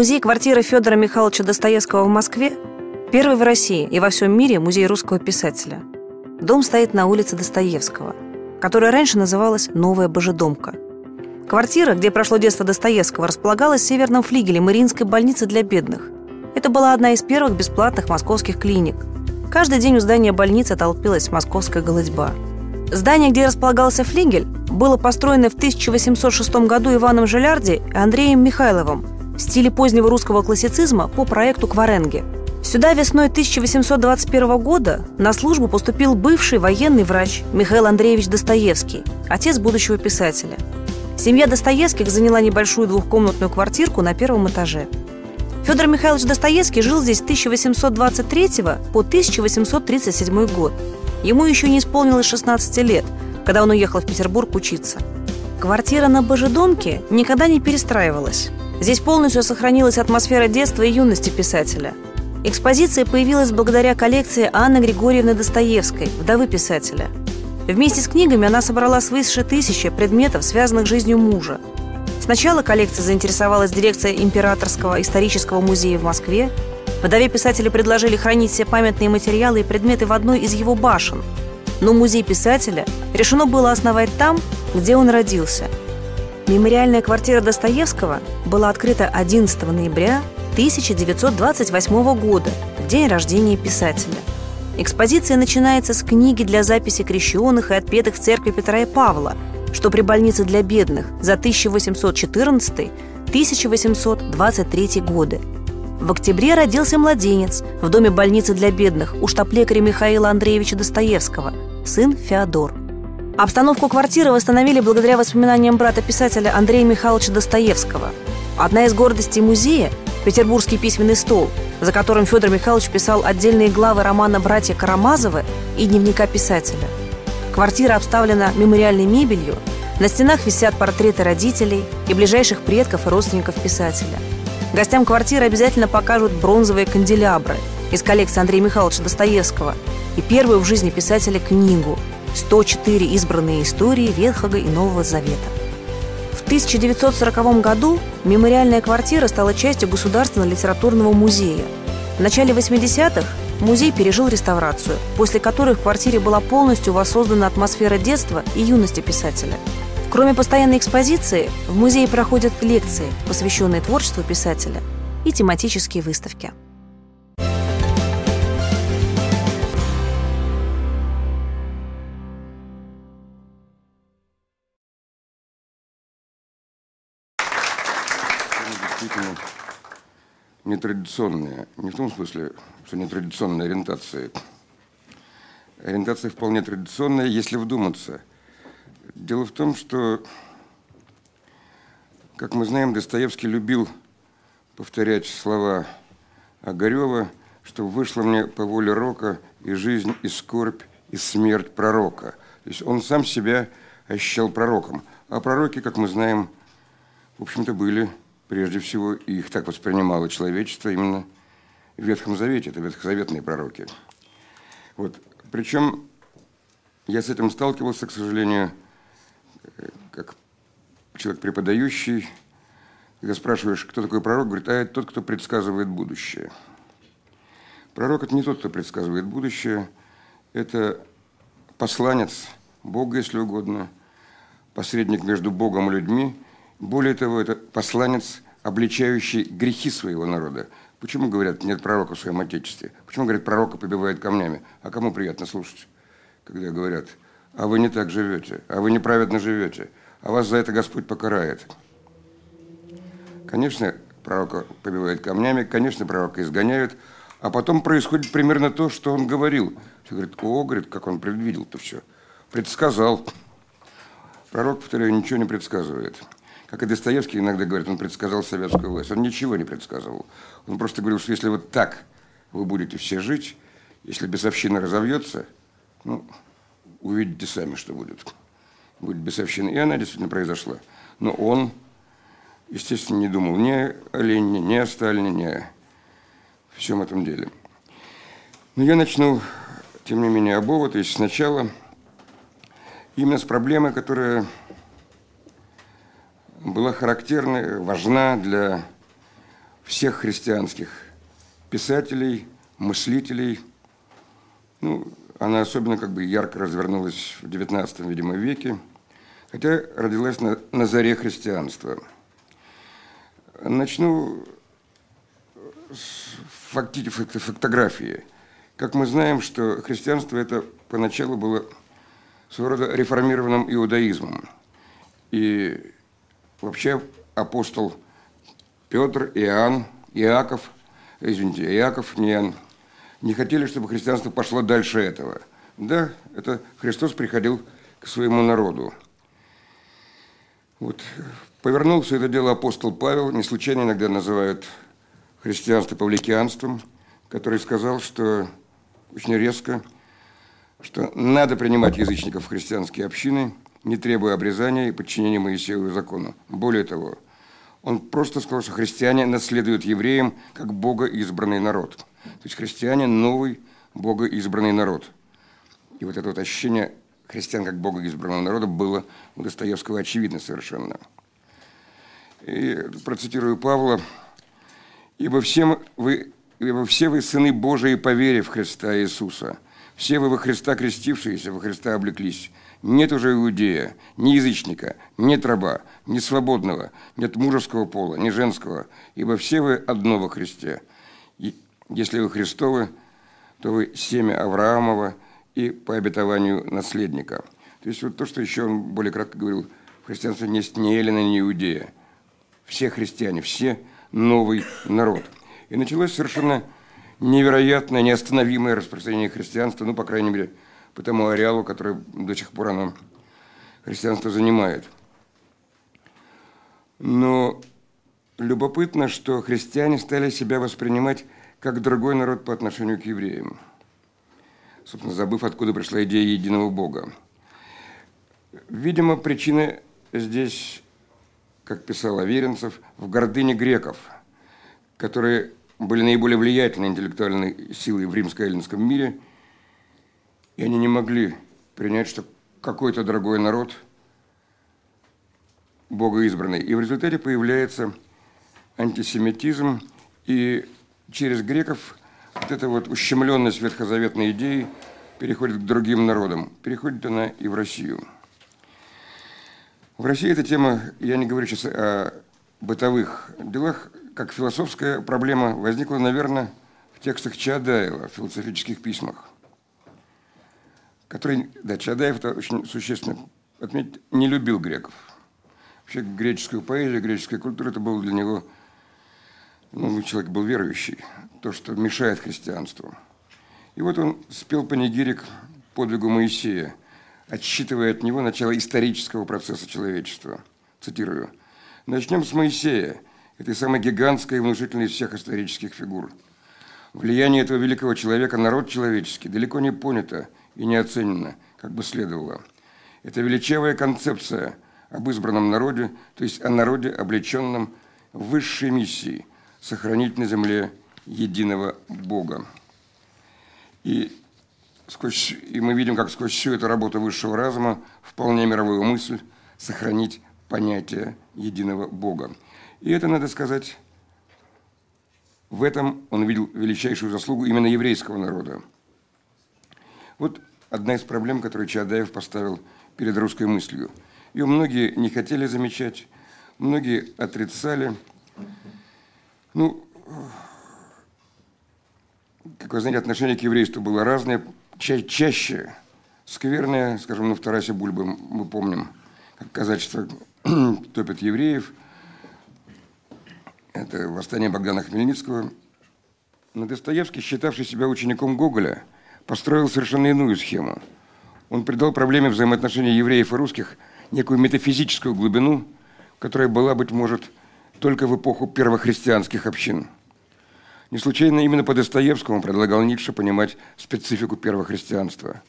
Музей квартиры Федора Михайловича Достоевского в Москве – первый в России и во всем мире музей русского писателя. Дом стоит на улице Достоевского, которая раньше называлась Новая Божедомка. Квартира, где прошло детство Достоевского, располагалась в северном флигеле Мариинской больницы для бедных. Это была одна из первых бесплатных московских клиник. Каждый день у здания больницы толпилась московская голодьба. Здание, где располагался флигель, было построено в 1806 году Иваном Желярди и Андреем Михайловым – в стиле позднего русского классицизма по проекту Кваренге. Сюда весной 1821 года на службу поступил бывший военный врач Михаил Андреевич Достоевский, отец будущего писателя. Семья Достоевских заняла небольшую двухкомнатную квартирку на первом этаже. Федор Михайлович Достоевский жил здесь с 1823 по 1837 год. Ему еще не исполнилось 16 лет, когда он уехал в Петербург учиться. Квартира на Божедомке никогда не перестраивалась. Здесь полностью сохранилась атмосфера детства и юности писателя. Экспозиция появилась благодаря коллекции Анны Григорьевны Достоевской, вдовы писателя. Вместе с книгами она собрала свыше тысячи предметов, связанных с жизнью мужа. Сначала коллекция заинтересовалась дирекция Императорского исторического музея в Москве. Вдове писателя предложили хранить все памятные материалы и предметы в одной из его башен. Но музей писателя решено было основать там, где он родился – Мемориальная квартира Достоевского была открыта 11 ноября 1928 года, в день рождения писателя. Экспозиция начинается с книги для записи крещенных и отпетых в церкви Петра и Павла, что при больнице для бедных за 1814-1823 годы. В октябре родился младенец в доме больницы для бедных у штаб-лекаря Михаила Андреевича Достоевского, сын Феодор. Обстановку квартиры восстановили благодаря воспоминаниям брата писателя Андрея Михайловича Достоевского. Одна из гордостей музея – Петербургский письменный стол, за которым Федор Михайлович писал отдельные главы романа «Братья Карамазовы» и дневника писателя. Квартира обставлена мемориальной мебелью, на стенах висят портреты родителей и ближайших предков и родственников писателя. Гостям квартиры обязательно покажут бронзовые канделябры из коллекции Андрея Михайловича Достоевского и первую в жизни писателя книгу – 104 избранные истории Ветхого и Нового Завета. В 1940 году мемориальная квартира стала частью Государственного литературного музея. В начале 80-х музей пережил реставрацию, после которой в квартире была полностью воссоздана атмосфера детства и юности писателя. Кроме постоянной экспозиции, в музее проходят лекции, посвященные творчеству писателя, и тематические выставки. Нетрадиционные. Не в том смысле, что нетрадиционная ориентация. Ориентация вполне традиционная, если вдуматься. Дело в том, что, как мы знаем, Достоевский любил повторять слова Огарева, что вышло мне по воле рока и жизнь, и скорбь, и смерть пророка. То есть он сам себя ощущал пророком. А пророки, как мы знаем, в общем-то, были прежде всего, их так воспринимало человечество именно в Ветхом Завете, это ветхозаветные пророки. Вот. Причем я с этим сталкивался, к сожалению, как человек преподающий, когда спрашиваешь, кто такой пророк, говорит, а это тот, кто предсказывает будущее. Пророк – это не тот, кто предсказывает будущее, это посланец Бога, если угодно, посредник между Богом и людьми – более того, это посланец, обличающий грехи своего народа. Почему говорят, нет пророка в своем Отечестве? Почему говорят, пророка побивают камнями? А кому приятно слушать, когда говорят, а вы не так живете, а вы неправедно живете, а вас за это Господь покарает? Конечно, пророка побивают камнями, конечно, пророка изгоняют, а потом происходит примерно то, что он говорил. Все говорит, о, говорит, как он предвидел-то все. Предсказал. Пророк, повторяю, ничего не предсказывает. Как и Достоевский иногда говорит, он предсказал советскую власть. Он ничего не предсказывал. Он просто говорил, что если вот так вы будете все жить, если бесовщина разовьется, ну, увидите сами, что будет. Будет бесовщина. И она действительно произошла. Но он, естественно, не думал ни о Ленине, ни о Сталине, ни о всем этом деле. Но я начну, тем не менее, об то есть сначала именно с проблемы, которая была характерна, важна для всех христианских писателей, мыслителей. Ну, она особенно как бы ярко развернулась в XIX, видимо, веке, хотя родилась на, на заре христианства. Начну с факти, фактографии. Как мы знаем, что христианство это поначалу было своего рода реформированным иудаизмом. И вообще апостол Петр, Иоанн, Иаков, извините, Иаков, не Иоанн, не хотели, чтобы христианство пошло дальше этого. Да, это Христос приходил к своему народу. Вот повернул все это дело апостол Павел, не случайно иногда называют христианство павликианством, который сказал, что очень резко, что надо принимать язычников в христианские общины, не требуя обрезания и подчинения Моисееву закону. Более того, он просто сказал, что христиане наследуют евреям как Бога избранный народ. То есть христиане – новый Бога избранный народ. И вот это вот ощущение христиан как Бога избранного народа было у Достоевского очевидно совершенно. И процитирую Павла. «Ибо, всем вы, ибо все вы сыны Божии по вере в Христа Иисуса. Все вы во Христа крестившиеся, во Христа облеклись. Нет уже иудея, ни язычника, нет раба, ни свободного, нет мужеского пола, ни женского, ибо все вы одно во Христе. И если вы Христовы, то вы семя Авраамова и по обетованию наследника. То есть вот то, что еще он более кратко говорил, в христианстве нет ни Эллина, ни Иудея. Все христиане, все новый народ. И началось совершенно невероятное, неостановимое распространение христианства, ну, по крайней мере, по тому ареалу, который до сих пор оно христианство занимает. Но любопытно, что христиане стали себя воспринимать как другой народ по отношению к евреям, собственно, забыв, откуда пришла идея единого Бога. Видимо, причина здесь, как писал Аверинцев, в гордыне греков, которые были наиболее влиятельной интеллектуальной силой в римско-эллинском мире – и они не могли принять, что какой-то другой народ богоизбранный. И в результате появляется антисемитизм, и через греков вот эта вот ущемленность ветхозаветной идеи переходит к другим народам. Переходит она и в Россию. В России эта тема, я не говорю сейчас о бытовых делах, как философская проблема возникла, наверное, в текстах Чаадаева, в философических письмах который, да, Чадаев это очень существенно отметить, не любил греков. Вообще греческую поэзию, греческая культура, это было для него, ну, человек был верующий, то, что мешает христианству. И вот он спел панигирик подвигу Моисея, отсчитывая от него начало исторического процесса человечества. Цитирую. «Начнем с Моисея, этой самой гигантской и внушительной из всех исторических фигур. Влияние этого великого человека, народ человеческий, далеко не понято – и не оценена, как бы следовало. Это величавая концепция об избранном народе, то есть о народе, облеченном высшей миссией – сохранить на земле единого Бога. И, сквозь, и мы видим, как сквозь всю эту работу высшего разума вполне мировую мысль сохранить понятие единого Бога. И это, надо сказать, в этом он видел величайшую заслугу именно еврейского народа – вот одна из проблем, которую Чадаев поставил перед русской мыслью. Ее многие не хотели замечать, многие отрицали. Ну, как вы знаете, отношение к еврейству было разное, ча чаще скверное, скажем, в Тарасе Бульбы мы помним, как казачество топит евреев. Это восстание Богдана Хмельницкого. Но Достоевский, считавший себя учеником Гоголя – построил совершенно иную схему. Он придал проблеме взаимоотношений евреев и русских некую метафизическую глубину, которая была, быть может, только в эпоху первохристианских общин. Не случайно именно по Достоевскому предлагал Ницше понимать специфику первохристианства.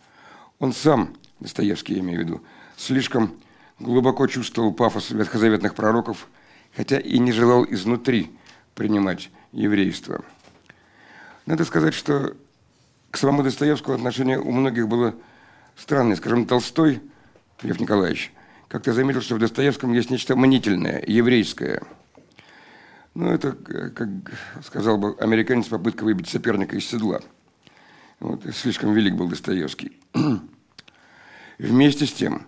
Он сам, Достоевский, я имею в виду, слишком глубоко чувствовал пафос ветхозаветных пророков, хотя и не желал изнутри принимать еврейство. Надо сказать, что к самому Достоевскому отношение у многих было странное. Скажем, Толстой, Лев Николаевич, как-то заметил, что в Достоевском есть нечто мнительное, еврейское. Ну, это, как сказал бы американец, попытка выбить соперника из седла. Вот, слишком велик был Достоевский. Вместе с тем,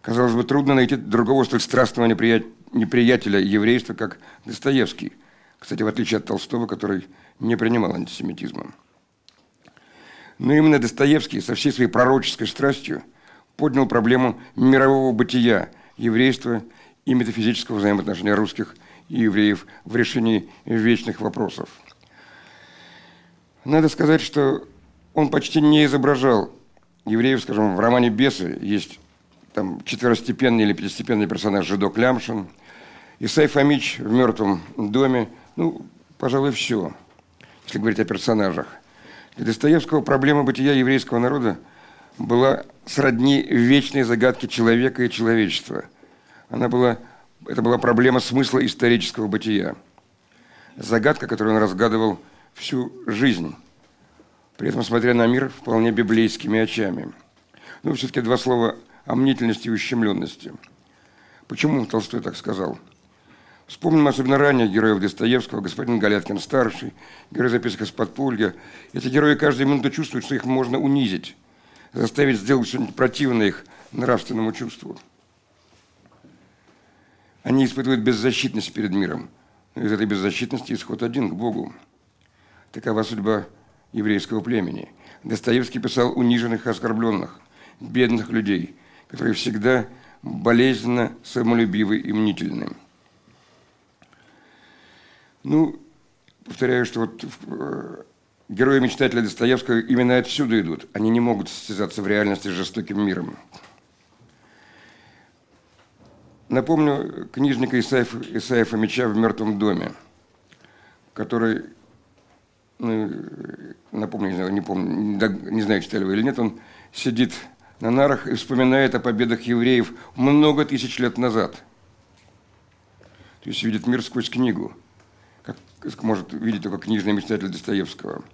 казалось бы, трудно найти другого столь страстного неприятеля еврейства, как Достоевский. Кстати, в отличие от Толстого, который не принимал антисемитизма. Но именно Достоевский со всей своей пророческой страстью поднял проблему мирового бытия еврейства и метафизического взаимоотношения русских и евреев в решении вечных вопросов. Надо сказать, что он почти не изображал евреев, скажем, в романе «Бесы» есть там четверостепенный или пятистепенный персонаж Жидок Лямшин, Исай Фомич в «Мертвом доме», ну, пожалуй, все, если говорить о персонажах. Для Достоевского проблема бытия еврейского народа была сродни вечной загадке человека и человечества. Она была, это была проблема смысла исторического бытия. Загадка, которую он разгадывал всю жизнь при этом смотря на мир вполне библейскими очами. Ну, все-таки два слова о мнительности и ущемленности. Почему Толстой так сказал? Вспомним особенно ранее героев Достоевского, господин Галяткин-старший, герой записок из подполья. Эти герои каждую минуту чувствуют, что их можно унизить, заставить сделать что-нибудь противное их нравственному чувству. Они испытывают беззащитность перед миром. Но из этой беззащитности исход один к Богу. Такова судьба еврейского племени. Достоевский писал униженных и оскорбленных, бедных людей, которые всегда болезненно самолюбивы и мнительны. Ну, повторяю, что вот э, герои мечтателя Достоевского именно отсюда идут. Они не могут состязаться в реальности с жестоким миром. Напомню книжника Исаев, Исаева Меча в «Мертвом доме», который ну, напомню, не не помню, не знаю, читали вы или нет, он сидит на нарах и вспоминает о победах евреев много тысяч лет назад. То есть видит мир сквозь книгу, может видеть только книжный мечтатель Достоевского.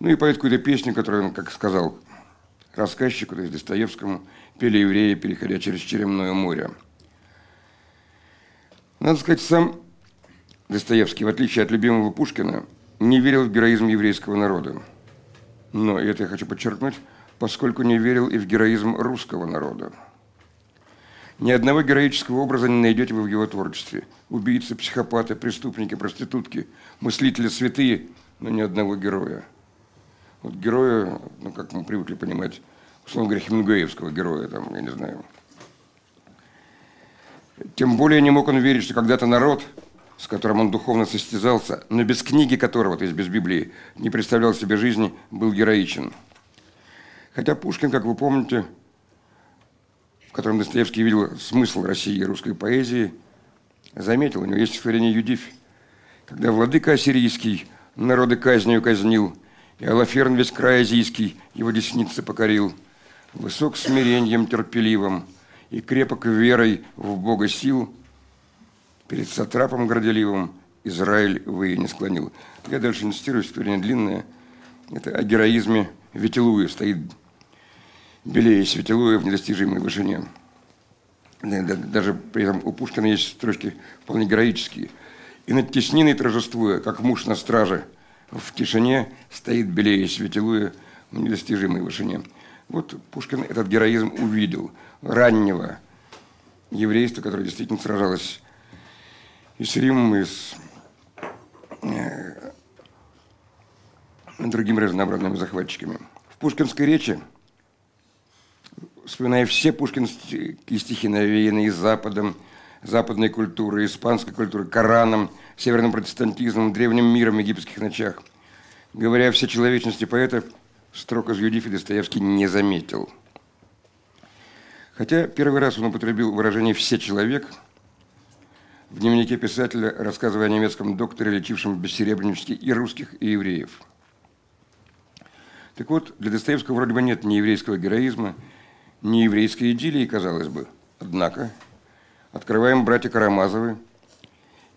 Ну и поет какую-то песню, которую он, как сказал рассказчику, то есть Достоевскому, пели евреи, переходя через Черемное море. Надо сказать, сам Достоевский, в отличие от любимого Пушкина, не верил в героизм еврейского народа. Но, и это я хочу подчеркнуть, поскольку не верил и в героизм русского народа. Ни одного героического образа не найдете вы в его творчестве. Убийцы, психопаты, преступники, проститутки, мыслители святые, но ни одного героя. Вот героя, ну, как мы привыкли понимать, условно говоря, Хемингуэевского героя, там, я не знаю. Тем более не мог он верить, что когда-то народ – с которым он духовно состязался, но без книги которого, то есть без Библии, не представлял себе жизни, был героичен. Хотя Пушкин, как вы помните, котором Достоевский видел смысл России и русской поэзии, заметил, у него есть стихотворение «Юдифь», когда владыка ассирийский народы казнью казнил, и Алаферн весь край азийский его десницы покорил, высок смирением терпеливым и крепок верой в Бога сил – перед сатрапом горделивым Израиль вы не склонил. Я дальше не цитирую, стихотворение длинное. Это о героизме Ветилуя. Стоит белее Светилуя в недостижимой вышине. Даже при этом у Пушкина есть строчки вполне героические. И над тесниной торжествуя, как муж на страже, в тишине стоит белее Светилуя в недостижимой вышине. Вот Пушкин этот героизм увидел раннего еврейства, которое действительно сражалось и с Римом, и с э, другими разнообразными захватчиками. В пушкинской речи, вспоминая все пушкинские стихи, навеянные Западом, западной культурой, испанской культурой, Кораном, северным протестантизмом, древним миром, египетских ночах, говоря о всечеловечности поэта, строк из Юдифи Достоевский не заметил. Хотя первый раз он употребил выражение «все человек», в дневнике писателя, рассказывая о немецком докторе, лечившем бессеребренически и русских, и евреев. Так вот, для Достоевского вроде бы нет ни еврейского героизма, ни еврейской идиллии, казалось бы. Однако, открываем братья Карамазовы,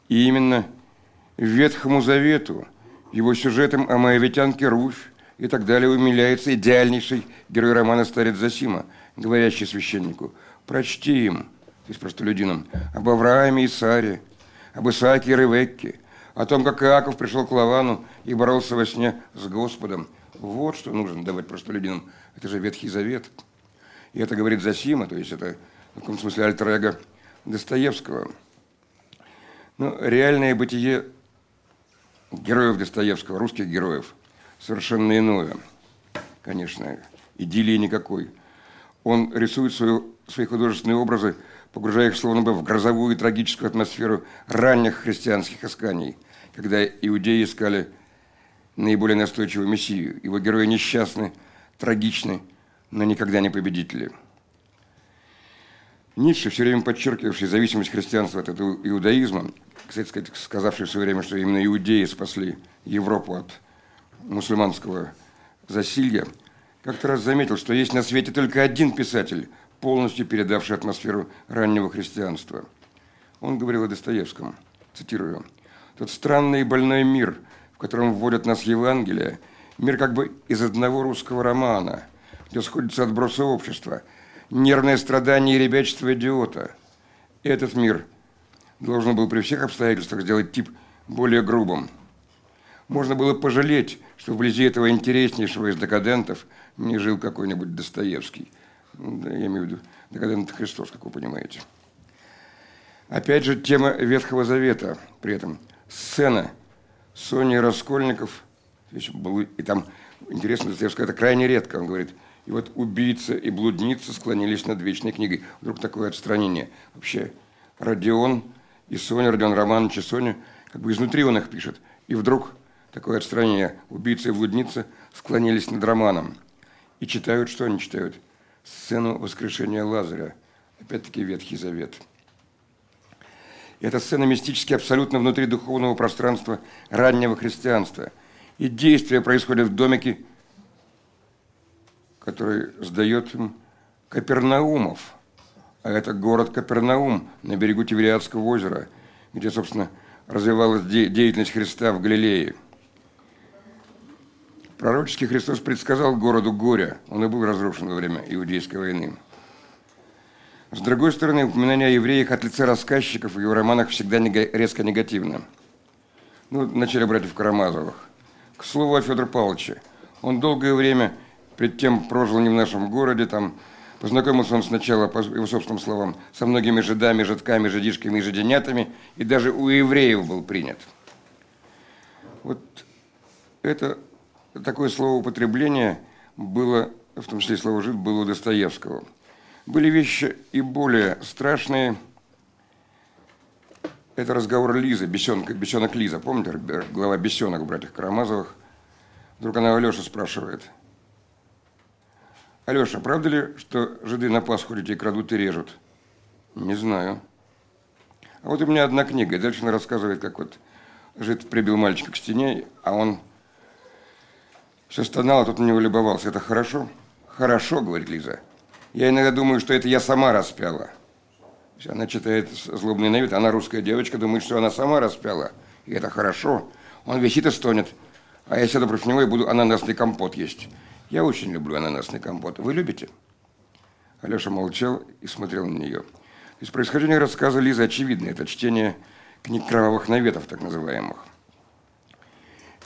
и именно Ветхому Завету, его сюжетом о моавитянке Руфь и так далее умиляется идеальнейший герой романа «Старец Засима», говорящий священнику «Прочти им, то есть простолюдинам, об Аврааме и Саре, об Исааке и Ревекке, о том, как Иаков пришел к Лавану и боролся во сне с Господом. Вот что нужно давать простолюдинам. Это же Ветхий Завет. И это говорит Засима, то есть это в каком смысле альтер Достоевского. Но реальное бытие героев Достоевского, русских героев, совершенно иное. Конечно, идиллии никакой. Он рисует свою, свои художественные образы, погружая их словно бы в грозовую и трагическую атмосферу ранних христианских исканий – когда иудеи искали наиболее настойчивую мессию. Его герои несчастны, трагичны, но никогда не победители. Ницше, все время подчеркивавший зависимость христианства от этого иудаизма, кстати сказать, сказавший в свое время, что именно иудеи спасли Европу от мусульманского засилья, как-то раз заметил, что есть на свете только один писатель, полностью передавший атмосферу раннего христианства. Он говорил о Достоевском, цитирую – тот странный и больной мир, в котором вводят нас Евангелие, мир как бы из одного русского романа, где сходятся отбросы общества, нервное страдание и ребячество идиота. Этот мир должен был при всех обстоятельствах сделать тип более грубым. Можно было пожалеть, что вблизи этого интереснейшего из декадентов не жил какой-нибудь Достоевский. Да, я имею в виду декадент Христос, как вы понимаете. Опять же, тема Ветхого Завета при этом – сцена Сони Раскольников, и там, интересно, Достоевского, это крайне редко, он говорит, и вот убийца и блудница склонились над вечной книгой. Вдруг такое отстранение. Вообще, Родион и Соня, Родион Романович и Соня, как бы изнутри он их пишет. И вдруг такое отстранение. Убийца и блудница склонились над романом. И читают, что они читают? Сцену воскрешения Лазаря. Опять-таки Ветхий Завет. Эта сцена мистически абсолютно внутри духовного пространства раннего христианства. И действие происходит в домике, который сдает им Капернаумов. А это город Капернаум на берегу Тивериадского озера, где, собственно, развивалась де- деятельность Христа в Галилее. Пророческий Христос предсказал городу горе. Он и был разрушен во время Иудейской войны. С другой стороны, упоминание о евреях от лица рассказчиков в его романах всегда резко негативно. Ну, вначале братьев Карамазовых. К слову о Федоре Павловиче. Он долгое время, перед тем прожил не в нашем городе, там познакомился он сначала, по его собственным словам, со многими жидами, жидками, жидишками и жиденятами, и даже у евреев был принят. Вот это такое словоупотребление было, в том числе слово «жид», было у Достоевского – были вещи и более страшные. Это разговор Лизы, бесенок, бесенок Лиза. Помните, глава бесенок у братьев Карамазовых? Вдруг она Алеша спрашивает. Алеша, правда ли, что жиды на Пасху детей крадут и режут? Не знаю. А вот у меня одна книга, и дальше она рассказывает, как вот жид прибил мальчика к стене, а он все стонал, а тот на него любовался. Это хорошо? Хорошо, говорит Лиза. Я иногда думаю, что это я сама распяла. Она читает злобный на вид, она русская девочка, думает, что она сама распяла. И это хорошо. Он висит и стонет. А я сяду против него и буду ананасный компот есть. Я очень люблю ананасный компот. Вы любите? Алеша молчал и смотрел на нее. Из происхождения рассказа Лизы очевидно. Это чтение книг кровавых наветов, так называемых.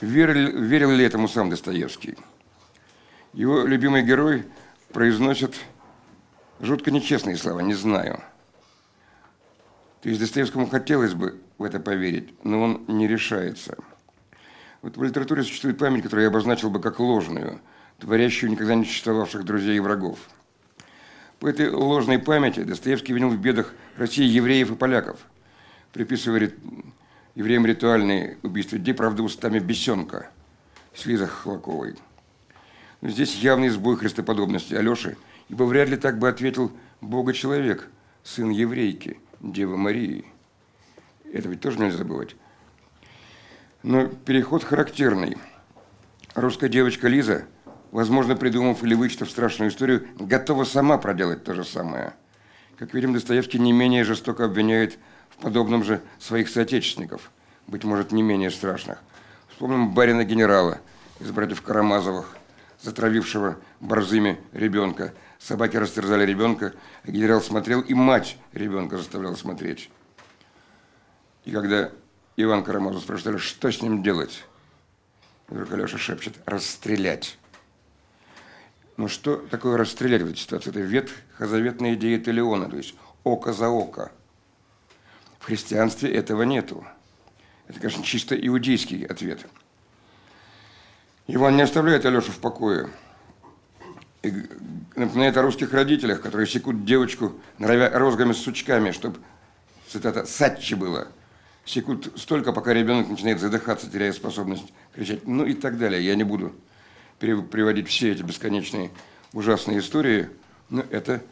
Верил, верил ли этому сам Достоевский? Его любимый герой произносит Жутко нечестные слова, не знаю. То есть Достоевскому хотелось бы в это поверить, но он не решается. Вот в литературе существует память, которую я обозначил бы как ложную, творящую никогда не существовавших друзей и врагов. По этой ложной памяти Достоевский винил в бедах России евреев и поляков, приписывая евреям ритуальные убийства людей, правда, устами бесенка, Слиза Хлаковой. Но здесь явный сбой христоподобности Алеши – ибо вряд ли так бы ответил Бога-человек, сын еврейки, Девы Марии. Это ведь тоже нельзя забывать. Но переход характерный. Русская девочка Лиза, возможно, придумав или вычитав страшную историю, готова сама проделать то же самое. Как видим, Достоевский не менее жестоко обвиняет в подобном же своих соотечественников, быть может, не менее страшных. Вспомним барина генерала из братьев Карамазовых, затравившего борзыми ребенка, Собаки растерзали ребенка, а генерал смотрел, и мать ребенка заставляла смотреть. И когда Иван Карамазов спрашивает, что с ним делать? Вдруг Алеша шепчет, расстрелять. Ну что такое расстрелять в этой ситуации? Это ветхозаветная идея Телеона, то есть око за око. В христианстве этого нету. Это, конечно, чисто иудейский ответ. Иван не оставляет Алешу в покое. И напоминает о русских родителях, которые секут девочку, норовя розгами с сучками, чтобы, цитата, «сатчи было». Секут столько, пока ребенок начинает задыхаться, теряя способность кричать. Ну и так далее. Я не буду приводить все эти бесконечные ужасные истории, но это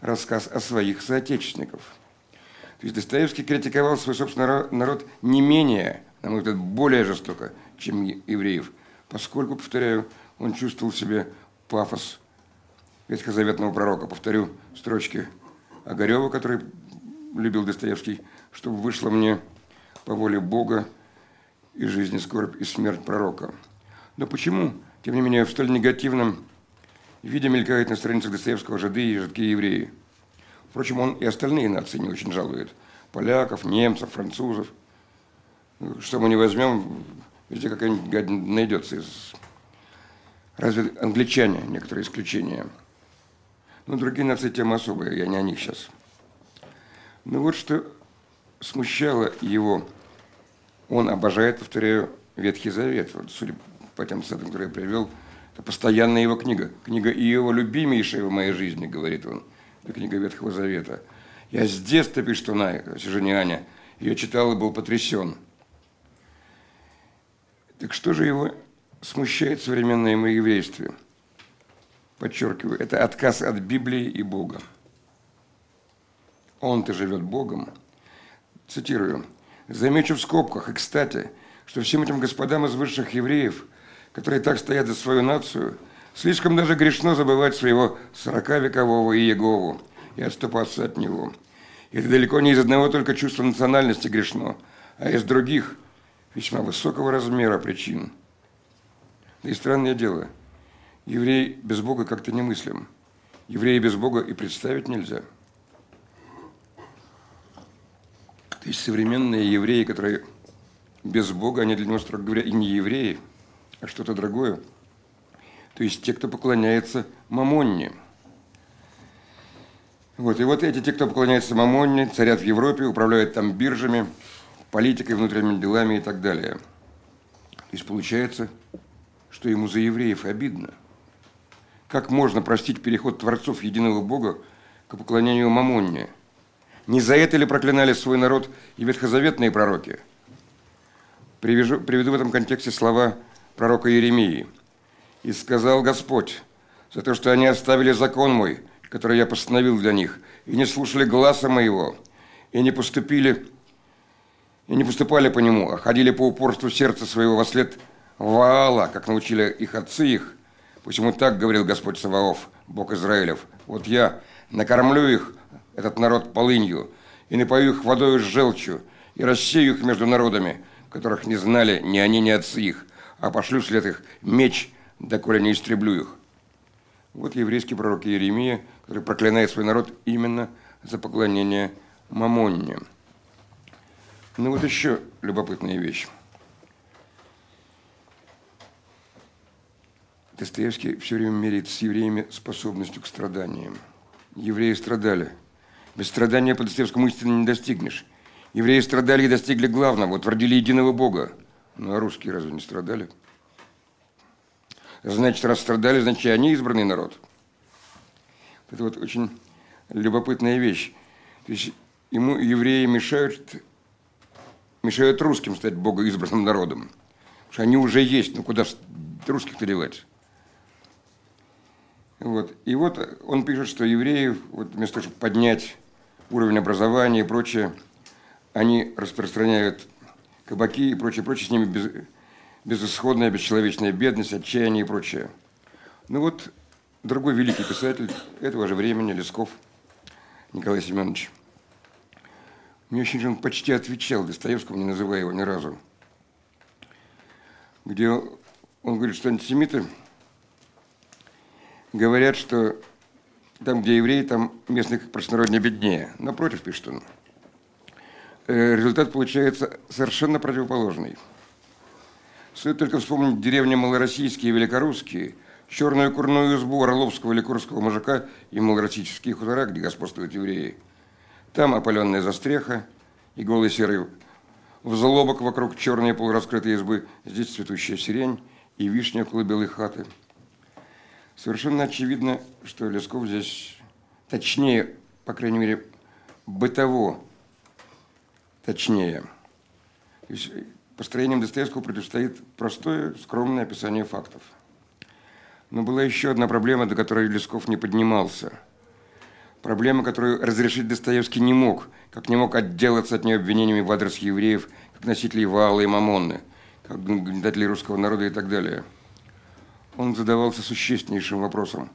рассказ о своих соотечественников. То есть Достоевский критиковал свой собственный народ не менее, на мой взгляд, более жестоко, чем евреев, поскольку, повторяю, он чувствовал в себе пафос ветхозаветного пророка. Повторю строчки Огарева, который любил Достоевский, чтобы вышло мне по воле Бога и жизни скорбь и смерть пророка. Но почему тем не менее, в столь негативном виде мелькает на страницах Достоевского жиды и жидкие евреи. Впрочем, он и остальные нации не очень жалует. Поляков, немцев, французов. Что мы не возьмем, везде какая-нибудь гадина найдется. Из... Разве англичане, некоторые исключения. Но другие нации тема особая, я не о них сейчас. Но вот что смущало его. Он обожает, повторяю, Ветхий Завет. Вот, судя по тем цитатам, которые я привел, это постоянная его книга. Книга и его любимейшая в моей жизни, говорит он. Это книга Ветхого Завета. Я с детства, пишет она, жена Аня, ее читал и был потрясен. Так что же его смущает в современном еврействе? Подчеркиваю, это отказ от Библии и Бога. Он-то живет Богом. Цитирую. Замечу в скобках, и кстати, что всем этим господам из высших евреев – которые так стоят за свою нацию, слишком даже грешно забывать своего сороковекового Иегову и отступаться от него. И это далеко не из одного только чувства национальности грешно, а из других, весьма высокого размера причин. Да и странное дело, еврей без Бога как-то немыслим. Евреи без Бога и представить нельзя. То есть современные евреи, которые без Бога, они для него, строго говоря, и не евреи – что-то другое. То есть те, кто поклоняется Мамонне. Вот, и вот эти, те, кто поклоняется Мамонне, царят в Европе, управляют там биржами, политикой, внутренними делами и так далее. То есть получается, что ему за евреев обидно. Как можно простить переход творцов единого Бога к поклонению Мамонне? Не за это ли проклинали свой народ и ветхозаветные пророки? Привяжу, приведу в этом контексте слова пророка Иеремии. «И сказал Господь, за то, что они оставили закон мой, который я постановил для них, и не слушали гласа моего, и не поступили, и не поступали по нему, а ходили по упорству сердца своего во след Ваала, как научили их отцы их. Почему так говорил Господь Саваоф, Бог Израилев? Вот я накормлю их, этот народ, полынью, и напою их водою с желчью, и рассею их между народами, которых не знали ни они, ни отцы их, а пошлю вслед их меч, доколе не истреблю их. Вот еврейский пророк Иеремия, который проклинает свой народ именно за поклонение Мамонне. Ну вот еще любопытная вещь. Достоевский все время меряет с евреями способностью к страданиям. Евреи страдали. Без страдания по Достоевскому истины не достигнешь. Евреи страдали и достигли главного, утвердили единого Бога – ну, а русские разве не страдали? Значит, раз страдали, значит, и они избранный народ. Это вот очень любопытная вещь. То есть ему евреи мешают, мешают русским стать богоизбранным народом. Потому что они уже есть, ну куда русских-то девать? Вот. И вот он пишет, что евреи, вот вместо того, чтобы поднять уровень образования и прочее, они распространяют кабаки и прочее, прочее, с ними без, безысходная, бесчеловечная бедность, отчаяние и прочее. Ну вот другой великий писатель этого же времени, Лесков Николай Семенович. Мне очень он почти отвечал Достоевскому, не называя его ни разу. Где он говорит, что антисемиты говорят, что там, где евреи, там местных простонароднее беднее. Напротив, пишет он. Э, результат получается совершенно противоположный. Стоит только вспомнить деревни малороссийские и великорусские, черную курную избу Орловского или Курского мужика и малороссийские хутора, где господствуют евреи. Там опаленная застреха и голый серый взлобок вокруг черной полураскрытой избы, здесь цветущая сирень и вишня около белой хаты. Совершенно очевидно, что Лесков здесь точнее, по крайней мере, бытово точнее. Построением Достоевского противостоит простое, скромное описание фактов. Но была еще одна проблема, до которой Лесков не поднимался. Проблема, которую разрешить Достоевский не мог, как не мог отделаться от нее обвинениями в адрес евреев, как носителей Вала и Мамонны, как гнетателей русского народа и так далее. Он задавался существеннейшим вопросом.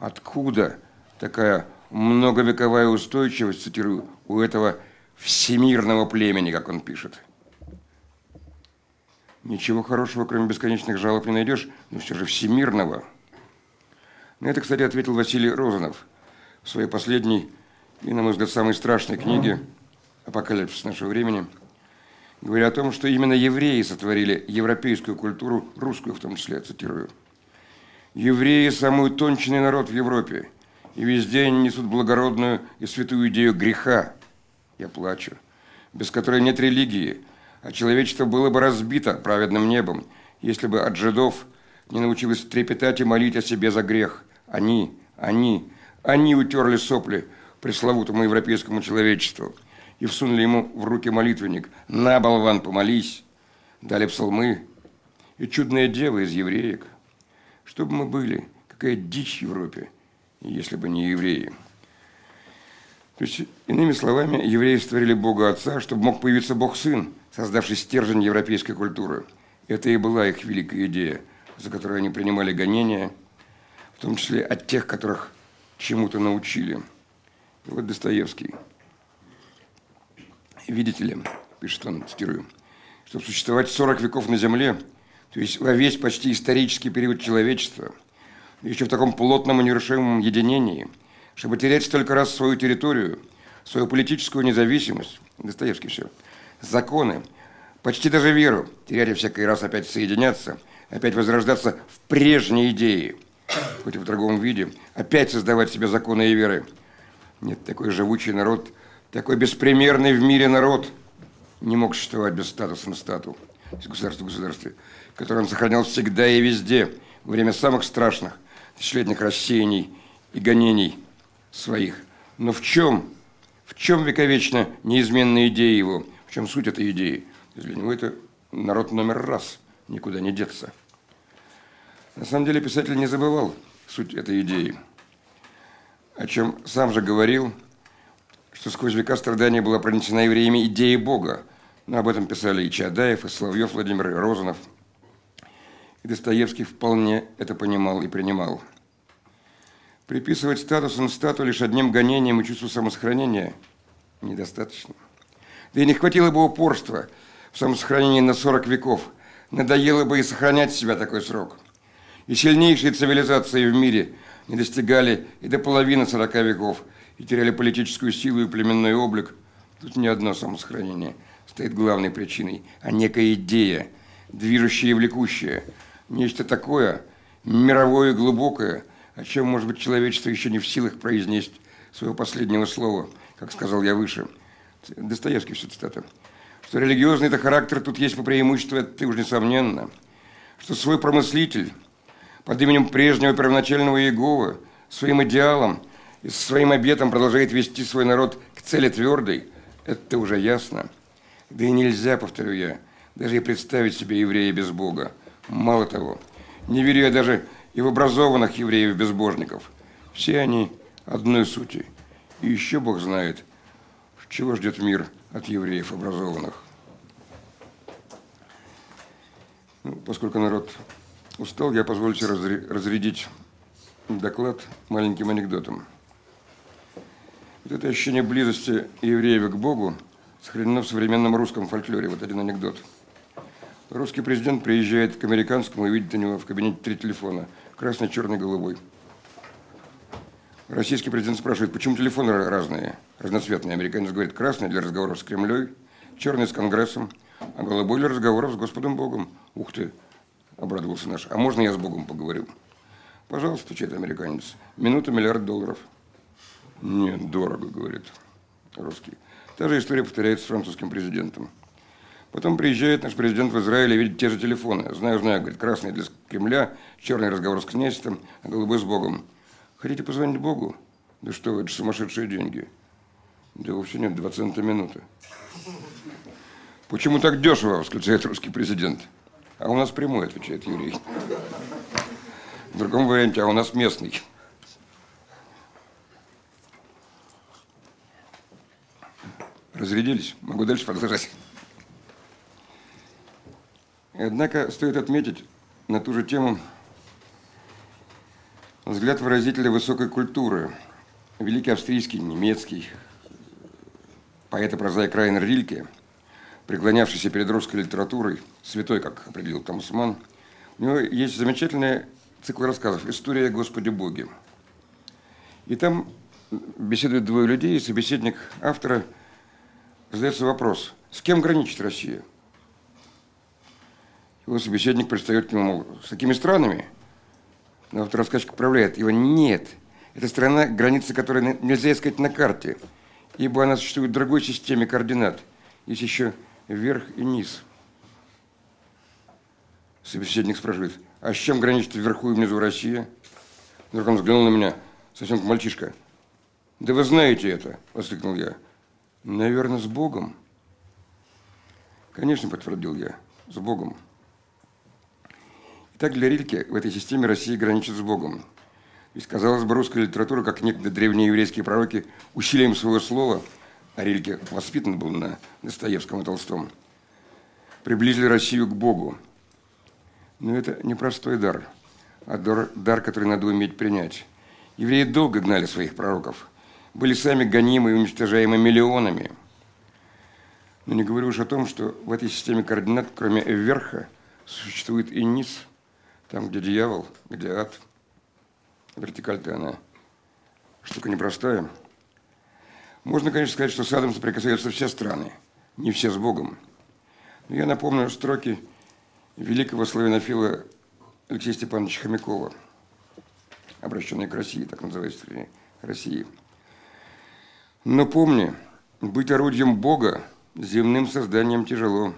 Откуда такая многовековая устойчивость, цитирую, у этого всемирного племени, как он пишет. Ничего хорошего, кроме бесконечных жалоб, не найдешь, но все же всемирного. На это, кстати, ответил Василий Розанов в своей последней и, на мой взгляд, самой страшной книге «Апокалипсис нашего времени», говоря о том, что именно евреи сотворили европейскую культуру, русскую в том числе, цитирую. «Евреи – самый утонченный народ в Европе – и везде они несут благородную и святую идею греха. Я плачу. Без которой нет религии, а человечество было бы разбито праведным небом, если бы от жидов не научилось трепетать и молить о себе за грех. Они, они, они утерли сопли пресловутому европейскому человечеству и всунули ему в руки молитвенник. «На, болван, помолись!» Дали псалмы и чудная дева из евреек. Что бы мы были, какая дичь в Европе – если бы не евреи. То есть, иными словами, евреи створили Бога Отца, чтобы мог появиться Бог Сын, создавший стержень европейской культуры. Это и была их великая идея, за которую они принимали гонения, в том числе от тех, которых чему-то научили. И вот Достоевский. Видите ли, пишет он, цитирую, чтобы существовать 40 веков на Земле, то есть во весь почти исторический период человечества – еще в таком плотном и нерушимом единении, чтобы терять столько раз свою территорию, свою политическую независимость, Достоевский все, законы, почти даже веру, терять и всякий раз опять соединяться, опять возрождаться в прежней идее, хоть и в другом виде, опять создавать себе законы и веры. Нет, такой живучий народ, такой беспримерный в мире народ не мог существовать без статуса на стату, из государства в государстве, который он сохранял всегда и везде, во время самых страшных, тысячелетних рассеяний и гонений своих. Но в чем, в чем вековечно неизменная идея его, в чем суть этой идеи? Для него это народ номер раз, никуда не деться. На самом деле писатель не забывал суть этой идеи, о чем сам же говорил, что сквозь века страдания была пронесена евреями идея Бога. Но об этом писали и Чадаев, и Соловьев Владимир, и Розанов – и Достоевский вполне это понимал и принимал. Приписывать статус инстату лишь одним гонением и чувству самосохранения недостаточно. Да и не хватило бы упорства в самосохранении на 40 веков. Надоело бы и сохранять себя такой срок. И сильнейшие цивилизации в мире не достигали и до половины 40 веков и теряли политическую силу и племенной облик. Тут не одно самосохранение стоит главной причиной, а некая идея, движущая и влекущая – нечто такое, мировое и глубокое, о чем, может быть, человечество еще не в силах произнести своего последнего слова, как сказал я выше. Достоевский все цитата. Что религиозный это характер тут есть по преимуществу, это уж несомненно. Что свой промыслитель под именем прежнего первоначального Иеговы, своим идеалом и своим обетом продолжает вести свой народ к цели твердой, это уже ясно. Да и нельзя, повторю я, даже и представить себе еврея без Бога. Мало того, не верю я даже и в образованных евреев-безбожников. Все они одной сути. И еще Бог знает, чего ждет мир от евреев образованных. Ну, поскольку народ устал, я позволю себе разрядить доклад маленьким анекдотом. Вот это ощущение близости евреев к Богу сохранено в современном русском фольклоре. Вот один анекдот – Русский президент приезжает к американскому и видит у него в кабинете три телефона. Красный, черный, голубой. Российский президент спрашивает, почему телефоны разные, разноцветные. Американец говорит, красный для разговоров с Кремлем, черный с Конгрессом, а голубой для разговоров с Господом Богом. Ух ты, обрадовался наш. А можно я с Богом поговорю? Пожалуйста, отвечает американец. Минута миллиард долларов. Нет, дорого, говорит русский. Та же история повторяется с французским президентом. Потом приезжает наш президент в Израиль и видит те же телефоны. Знаю, знаю, говорит, красный для Кремля, черный разговор с князем, а голубой с Богом. Хотите позвонить Богу? Да что вы, это сумасшедшие деньги. Да вовсе нет, 2 цента минуты. Почему так дешево, восклицает русский президент. А у нас прямой, отвечает Юрий. В другом варианте, а у нас местный. Разрядились. Могу дальше продолжать. Однако стоит отметить на ту же тему взгляд выразителя высокой культуры. Великий австрийский, немецкий поэт и прозаик Райнер Рильке, преклонявшийся перед русской литературой, святой, как определил Томас Ман, у него есть замечательный цикл рассказов «История о Господе Боге». И там беседуют двое людей, и собеседник автора задается вопрос, с кем граничит Россия? Его собеседник пристает к нему, мол, с какими странами? Но автор рассказчик поправляет его, нет, это страна, границы которой нельзя искать на карте, ибо она существует в другой системе координат. Есть еще вверх и низ. Собеседник спрашивает, а с чем граничит вверху и внизу Россия? Вдруг он взглянул на меня, совсем как мальчишка. Да вы знаете это, воскликнул я. Наверное, с Богом. Конечно, подтвердил я, с Богом. Так для Рильке в этой системе Россия граничит с Богом. Ведь, казалось бы, русская литература, как некогда древние еврейские пророки, усилием своего слова, а Рильке воспитан был на Достоевском и Толстом, приблизили Россию к Богу. Но это не простой дар, а дар, дар, который надо уметь принять. Евреи долго гнали своих пророков, были сами гонимы и уничтожаемы миллионами. Но не говорю уж о том, что в этой системе координат, кроме верха, существует и низ – там, где дьявол, где ад. Вертикаль-то она штука непростая. Можно, конечно, сказать, что с адом соприкасаются все страны, не все с Богом. Но я напомню строки великого славянофила Алексея Степановича Хомякова, обращенные к России, так называется, России. Но помни, быть орудием Бога земным созданием тяжело.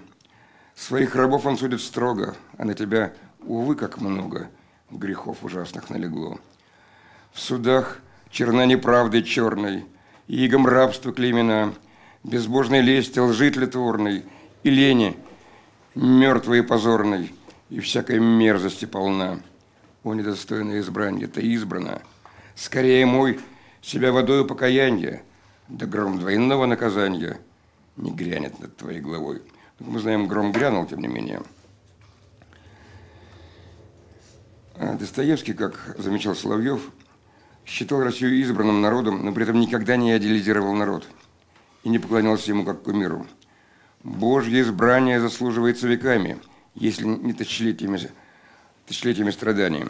Своих рабов он судит строго, а на тебя Увы, как много грехов ужасных налегло. В судах черна неправды черной, игом рабства клемена, безбожной лести, лжи тлетворной, и лени, мертвой и позорной, и всякой мерзости полна. О, недостойное избрание, ты избрано. Скорее мой себя водою покаяния, да гром двойного наказания не грянет над твоей головой. Мы знаем, гром грянул, тем не менее – А Достоевский, как замечал Соловьев, считал Россию избранным народом, но при этом никогда не идеализировал народ и не поклонялся ему как кумиру. Божье избрание заслуживается веками, если не тысячелетиями, тысячелетиями страданий.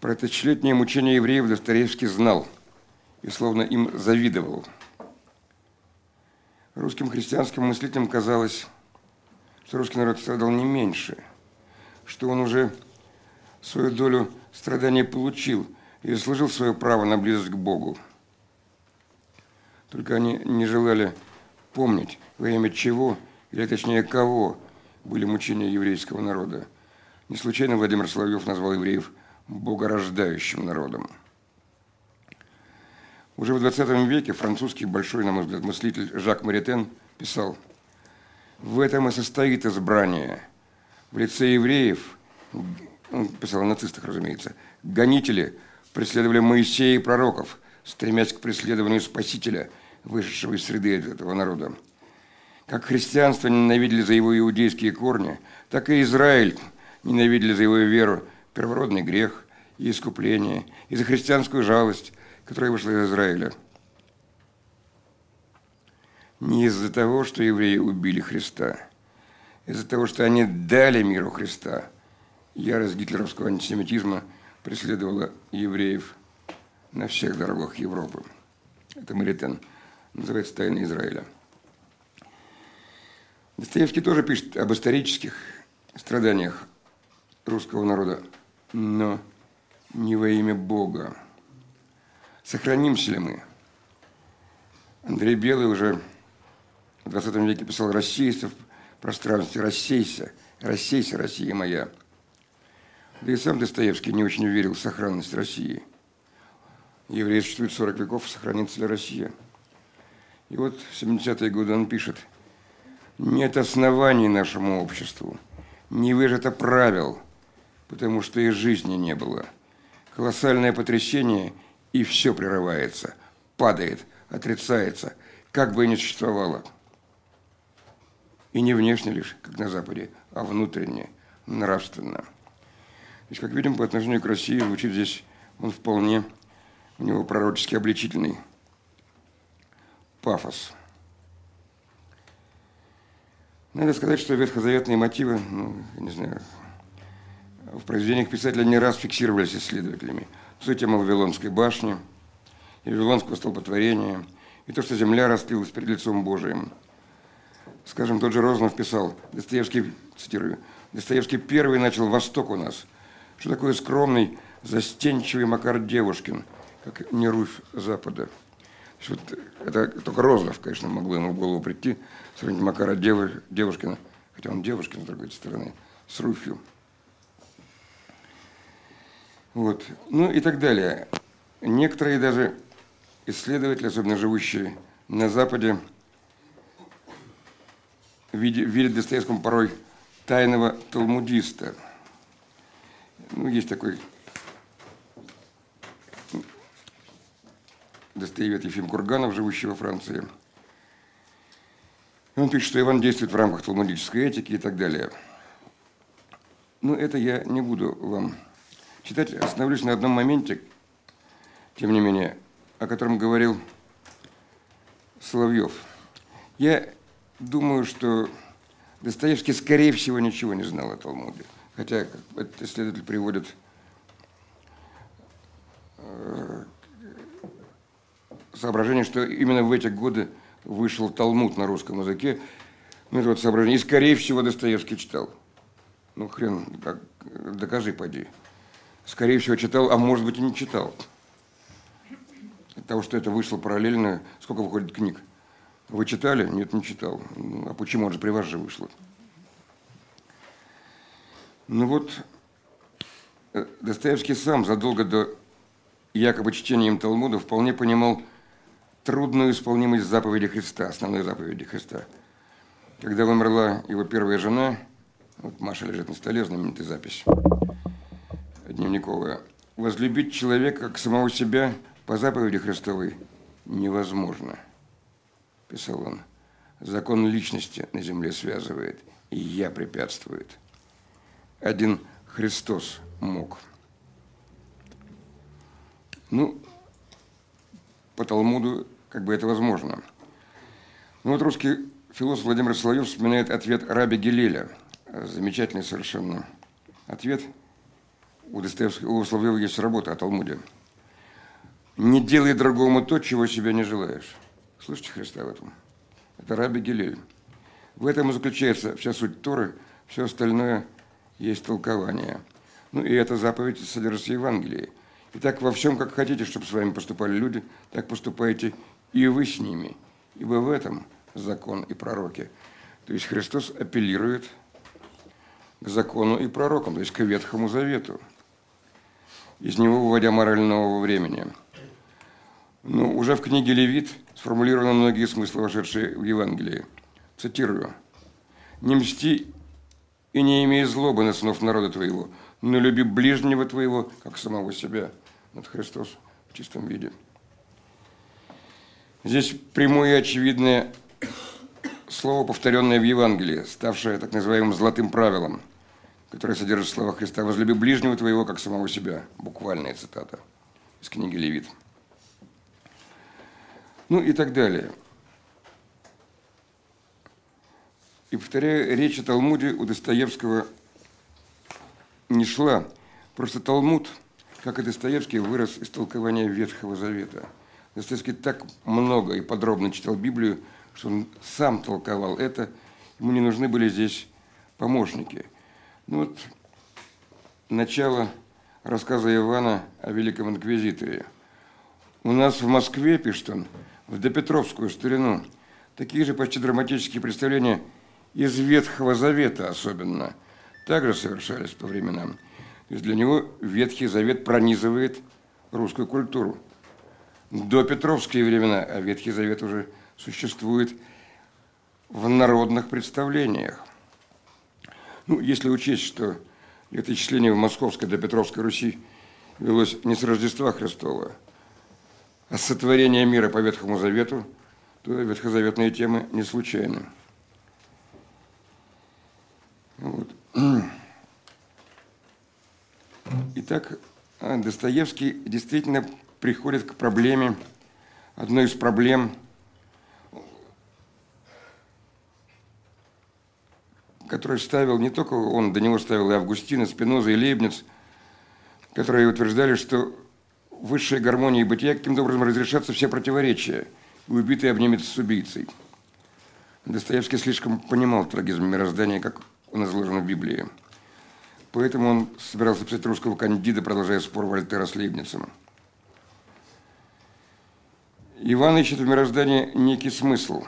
Про тысячелетнее мучение евреев Достоевский знал и словно им завидовал. Русским христианским мыслителям казалось, что русский народ страдал не меньше, что он уже свою долю страданий получил и заслужил свое право на близость к Богу. Только они не желали помнить, во имя чего, или точнее кого, были мучения еврейского народа. Не случайно Владимир Соловьев назвал евреев богорождающим народом. Уже в 20 веке французский большой, на мой взгляд, мыслитель Жак Маритен писал, «В этом и состоит избрание. В лице евреев он писал о нацистах, разумеется, гонители преследовали Моисея и пророков, стремясь к преследованию Спасителя, вышедшего из среды этого народа. Как христианство ненавидели за его иудейские корни, так и Израиль ненавидели за его веру, первородный грех и искупление, и за христианскую жалость, которая вышла из Израиля. Не из-за того, что евреи убили Христа, из-за того, что они дали миру Христа – Ярость гитлеровского антисемитизма преследовала евреев на всех дорогах Европы. Это Маритен. Называется «Тайны Израиля». Достоевский тоже пишет об исторических страданиях русского народа, но не во имя Бога. Сохранимся ли мы? Андрей Белый уже в 20 веке писал «Рассейся в пространстве, рассейся, рассейся, Россия моя». Да и сам Достоевский не очень верил в сохранность России. Евреи существуют 40 веков, сохранится ли Россия? И вот в 70-е годы он пишет, «Нет оснований нашему обществу, не выжато правил, потому что и жизни не было. Колоссальное потрясение, и все прерывается, падает, отрицается, как бы и не существовало. И не внешне лишь, как на Западе, а внутренне, нравственно. Есть, как видим, по отношению к России звучит здесь он вполне, у него пророчески обличительный пафос. Надо сказать, что ветхозаветные мотивы, ну, я не знаю, в произведениях писателя не раз фиксировались исследователями. Суть Вавилонской башни, и Вавилонского столпотворения, и то, что земля растлилась перед лицом Божиим. Скажем, тот же Розанов писал, Достоевский, цитирую, Достоевский первый начал «Восток у нас». Что такое скромный, застенчивый Макар Девушкин, как не Руфь Запада – вот это только Розлов, конечно, могло ему в голову прийти, сравнить Макара Дев, Девушкина, хотя он Девушкин, с другой стороны, с Руфью. Вот. Ну и так далее. Некоторые даже исследователи, особенно живущие на Западе, видят Достоевскому порой тайного талмудиста. Ну, есть такой Достоевед Ефим Курганов, живущий во Франции. Он пишет, что Иван действует в рамках талмудической этики и так далее. Но это я не буду вам читать. Остановлюсь на одном моменте, тем не менее, о котором говорил Соловьев. Я думаю, что Достоевский, скорее всего, ничего не знал о Талмуде. Хотя, этот исследователь приводит э, соображение, что именно в эти годы вышел Талмуд на русском языке. Ну, это вот соображение. И, скорее всего, Достоевский читал. Ну, хрен, как, докажи, поди. Скорее всего, читал, а может быть и не читал. От того, что это вышло параллельно, сколько выходит книг. Вы читали? Нет, не читал. Ну, а почему? Он же при вас же вышло. Ну вот, э, Достоевский сам задолго до якобы чтения им Талмуда вполне понимал трудную исполнимость заповеди Христа, основной заповеди Христа. Когда умерла его первая жена, вот Маша лежит на столе, знаменитая запись, дневниковая, возлюбить человека как самого себя по заповеди Христовой невозможно, писал он. Закон личности на земле связывает, и я препятствует. Один Христос мог. Ну, по Талмуду как бы это возможно. Ну вот русский философ Владимир Соловьев вспоминает ответ Раби Гелеля. Замечательный совершенно ответ. У Достоевского, у Соловьева есть работа о Талмуде. «Не делай другому то, чего себя не желаешь». Слышите Христа в этом? Это Раби Гелель. В этом и заключается вся суть Торы, все остальное есть толкование. Ну и эта заповедь содержится в Евангелии – Итак, во всем, как хотите, чтобы с вами поступали люди, так поступайте и вы с ними. Ибо в этом закон и пророки. То есть Христос апеллирует к закону и пророкам, то есть к Ветхому Завету, из него выводя мораль нового времени. Ну, уже в книге Левит сформулированы многие смыслы, вошедшие в Евангелии. Цитирую. «Не мсти и не имей злобы на сынов народа твоего, но люби ближнего твоего, как самого себя». Это Христос в чистом виде. Здесь прямое и очевидное слово, повторенное в Евангелии, ставшее так называемым золотым правилом, которое содержит слова Христа «Возлюби ближнего твоего, как самого себя». Буквальная цитата из книги Левит. Ну и так далее. И повторяю, речь о Талмуде у Достоевского не шла. Просто Талмуд – как и Достоевский, вырос из толкования Ветхого Завета. Достоевский так много и подробно читал Библию, что он сам толковал это, ему не нужны были здесь помощники. Ну вот начало рассказа Ивана о Великом Инквизиторе. У нас в Москве, пишет он, в допетровскую старину, такие же почти драматические представления из Ветхого Завета особенно, также совершались по временам. То есть для него Ветхий Завет пронизывает русскую культуру. До Петровские времена, а Ветхий Завет уже существует в народных представлениях. Ну, если учесть, что летоисчисление в Московской до Петровской Руси велось не с Рождества Христова, а с сотворения мира по Ветхому Завету, то ветхозаветные темы не случайны. Вот. Итак, Достоевский действительно приходит к проблеме, одной из проблем, которую ставил не только он, до него ставил и Августин, и Спиноза, и Лейбниц, которые утверждали, что высшей гармонии бытия каким-то образом разрешатся все противоречия, и убитый обнимется с убийцей. Достоевский слишком понимал трагизм мироздания, как он изложен в Библии. Поэтому он собирался писать русского кандида, продолжая спор Вольтера с Лейбницем. Иван ищет в мироздании некий смысл,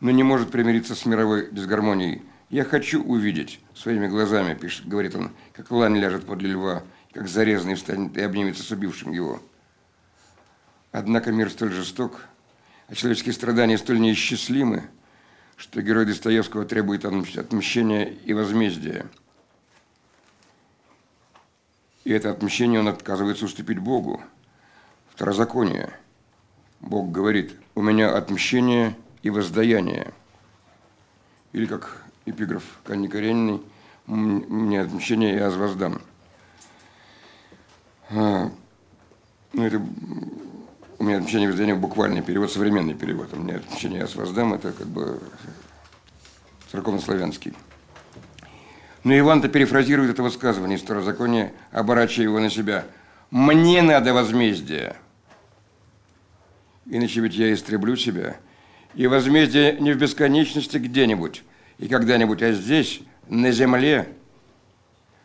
но не может примириться с мировой дисгармонией. «Я хочу увидеть своими глазами», – пишет, говорит он, – «как лань ляжет подле льва, как зарезанный встанет и обнимется с убившим его». Однако мир столь жесток, а человеческие страдания столь неисчислимы, что герой Достоевского требует отмщения и возмездия – и это отмщение он отказывается уступить Богу. Второзаконие. Бог говорит, у меня отмщение и воздаяние. Или как эпиграф Канни Карениной, мне отмщение я воздам. А, ну, это у меня и воздаяние буквальный перевод, современный перевод. У меня отмщение я воздам, это как бы церковнославянский. Но Иван-то перефразирует это высказывание из Второзакония, оборачивая его на себя. «Мне надо возмездие, иначе ведь я истреблю себя. И возмездие не в бесконечности где-нибудь и когда-нибудь, а здесь, на земле,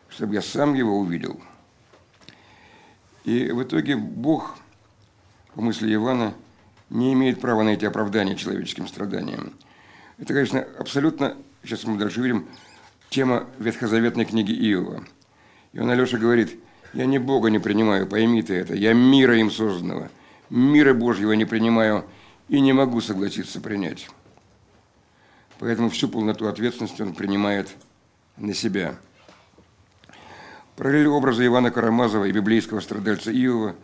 чтобы я сам его увидел». И в итоге Бог, по мысли Ивана, не имеет права на эти оправдания человеческим страданиям. Это, конечно, абсолютно, сейчас мы дальше видим, тема ветхозаветной книги Иова. И он, Алеша, говорит, я не Бога не принимаю, пойми ты это, я мира им созданного, мира Божьего не принимаю и не могу согласиться принять. Поэтому всю полноту ответственности он принимает на себя. Параллели образа Ивана Карамазова и библейского страдальца Иова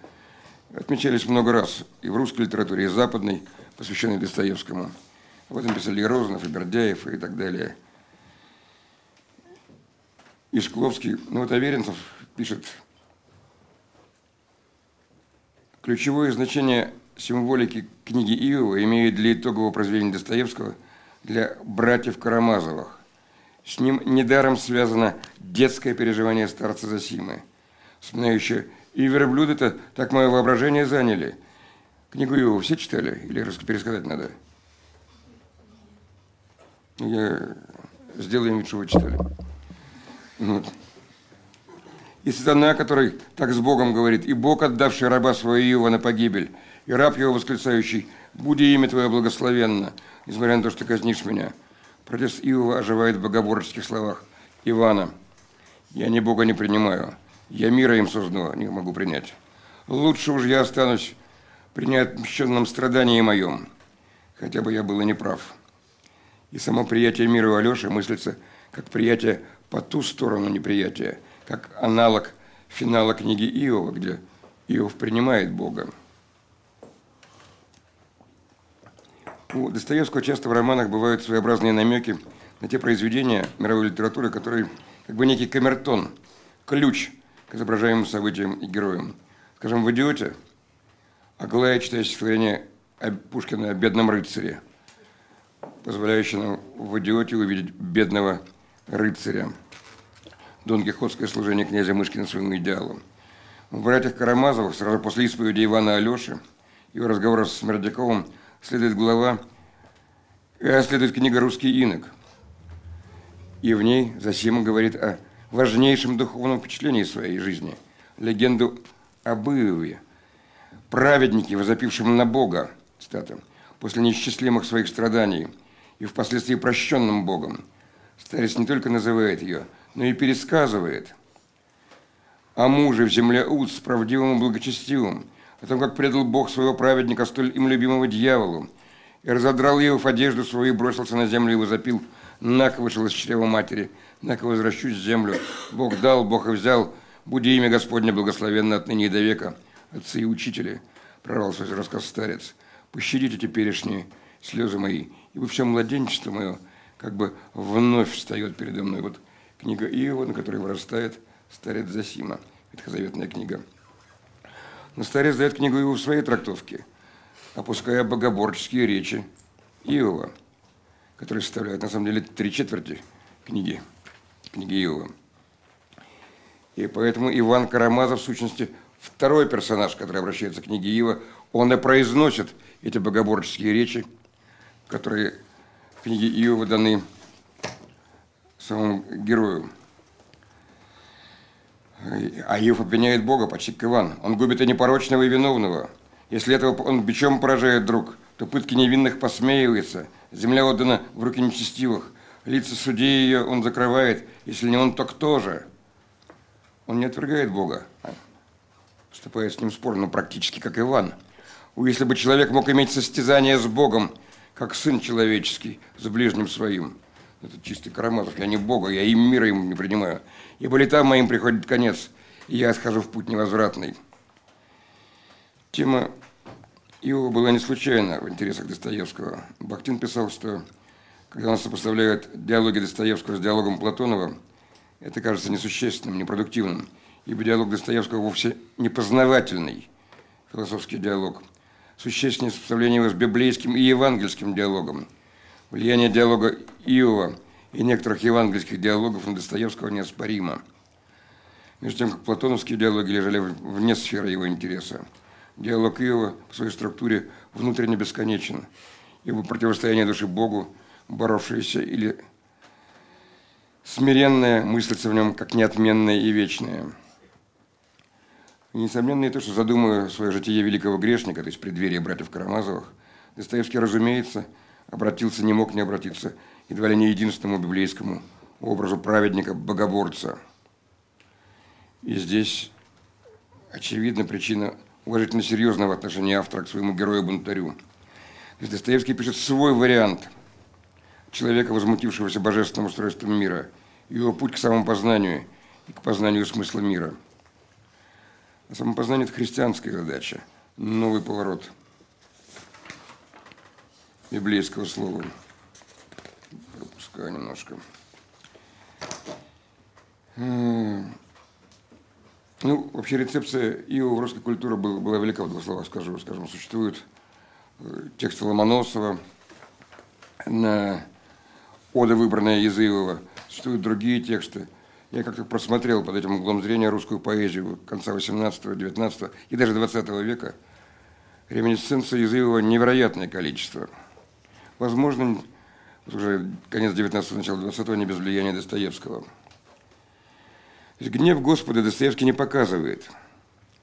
отмечались много раз и в русской литературе, и западной, посвященной Достоевскому. Об этом писали и Розанов, и Бердяев, и так далее – и Шкловский, ну вот Аверинцев пишет, ключевое значение символики книги Иова имеет для итогового произведения Достоевского для братьев Карамазовых. С ним недаром связано детское переживание старца Зосимы, вспоминающее «И верблюды-то так мое воображение заняли». Книгу Иова все читали? Или пересказать надо? Я сделаю вид, что вы читали. Вот. И сатана, который так с Богом говорит, и Бог, отдавший раба своего на погибель, и раб его восклицающий, «Буди имя Твое благословенно, несмотря на то, что ты казнишь меня». Протест Иова оживает в богоборческих словах Ивана. «Я ни Бога не принимаю, я мира им созданного не могу принять. Лучше уж я останусь при неотмщенном страдании моем, хотя бы я был и неправ». И само приятие мира у Алеши мыслится как приятие по ту сторону неприятия, как аналог финала книги Иова, где Иов принимает Бога. У Достоевского часто в романах бывают своеобразные намеки на те произведения мировой литературы, которые как бы некий камертон, ключ к изображаемым событиям и героям. Скажем, в «Идиоте» Аглая читает стихотворение Пушкина о бедном рыцаре, позволяющее нам в «Идиоте» увидеть бедного рыцаря. Дон Кихотское служение князя Мышкина своим идеалом. В «Братьях Карамазовых» сразу после исповеди Ивана Алеши и разговора с Смердяковым следует глава, э, следует книга «Русский инок». И в ней Засима говорит о важнейшем духовном впечатлении своей жизни, легенду об Иове, праведнике, возопившем на Бога, цитата, после неисчислимых своих страданий и впоследствии прощенным Богом. Старец не только называет ее, но и пересказывает о муже в земле Уд с правдивым и благочестивым, о том, как предал Бог своего праведника, столь им любимого дьяволу, и разодрал его в одежду свою, бросился на землю и возопил, «Нако вышел из чрева матери, нако возвращусь в землю, Бог дал, Бог и взял, буди имя Господне благословенно отныне и до века, отцы и учители», прорвал свой рассказ старец, «пощадите теперешние слезы мои, ибо все младенчество мое как бы вновь встает передо мной». Вот книга Иова, на которой вырастает старец Засима, ветхозаветная книга. Но старец дает книгу Иова в своей трактовке, опуская богоборческие речи Иова – которые составляют на самом деле три четверти книги, книги Иова. И поэтому Иван Карамазов, в сущности, второй персонаж, который обращается к книге Иова, он и произносит эти богоборческие речи, которые в книге Иова даны самому герою. А Иов обвиняет Бога почти как Иван. Он губит и непорочного, и виновного. Если этого он бичом поражает друг, то пытки невинных посмеивается – Земля отдана в руки нечестивых. Лица судей ее он закрывает. Если не он, то кто же? Он не отвергает Бога, а вступает с ним в спор, но практически как Иван. Если бы человек мог иметь состязание с Богом, как сын человеческий, с ближним своим, это чистый Карамазов, я не Бога, я и мира ему не принимаю. Ибо летам моим приходит конец, и я схожу в путь невозвратный. Тема Иова была не случайна в интересах Достоевского. Бахтин писал, что когда он сопоставляет диалоги Достоевского с диалогом Платонова, это кажется несущественным, непродуктивным, ибо диалог Достоевского вовсе не познавательный философский диалог. Существеннее сопоставление его с библейским и евангельским диалогом. Влияние диалога Иова и некоторых евангельских диалогов на Достоевского неоспоримо. Между тем, как платоновские диалоги лежали вне сферы его интереса. Диалог Иова по своей структуре внутренне бесконечен, ибо противостояние души Богу, боровшееся или смиренное, мыслится в нем как неотменное и вечное. И несомненно и то, что задумывая свое житие великого грешника, то есть преддверие братьев Карамазовых, Достоевский, разумеется, обратился, не мог не обратиться едва ли не единственному библейскому образу праведника-богоборца. И здесь очевидна причина уважительно серьезного отношения автора к своему герою-бунтарю. Достоевский пишет свой вариант человека, возмутившегося божественным устройством мира, его путь к самопознанию и к познанию смысла мира. А самопознание – это христианская задача, новый поворот библейского слова. Пропускаю немножко. Ну, вообще рецепция Иова в русской культуре была, была велика, в двух словах скажу. Скажем, существуют э, тексты Ломоносова на ода, выбранная Язывова, существуют другие тексты. Я как-то просмотрел под этим углом зрения русскую поэзию конца 18 19 и даже 20 века. Реминесценции Язывова невероятное количество. Возможно, уже конец 19 начало 20 не без влияния Достоевского – Гнев Господа Достоевский не показывает.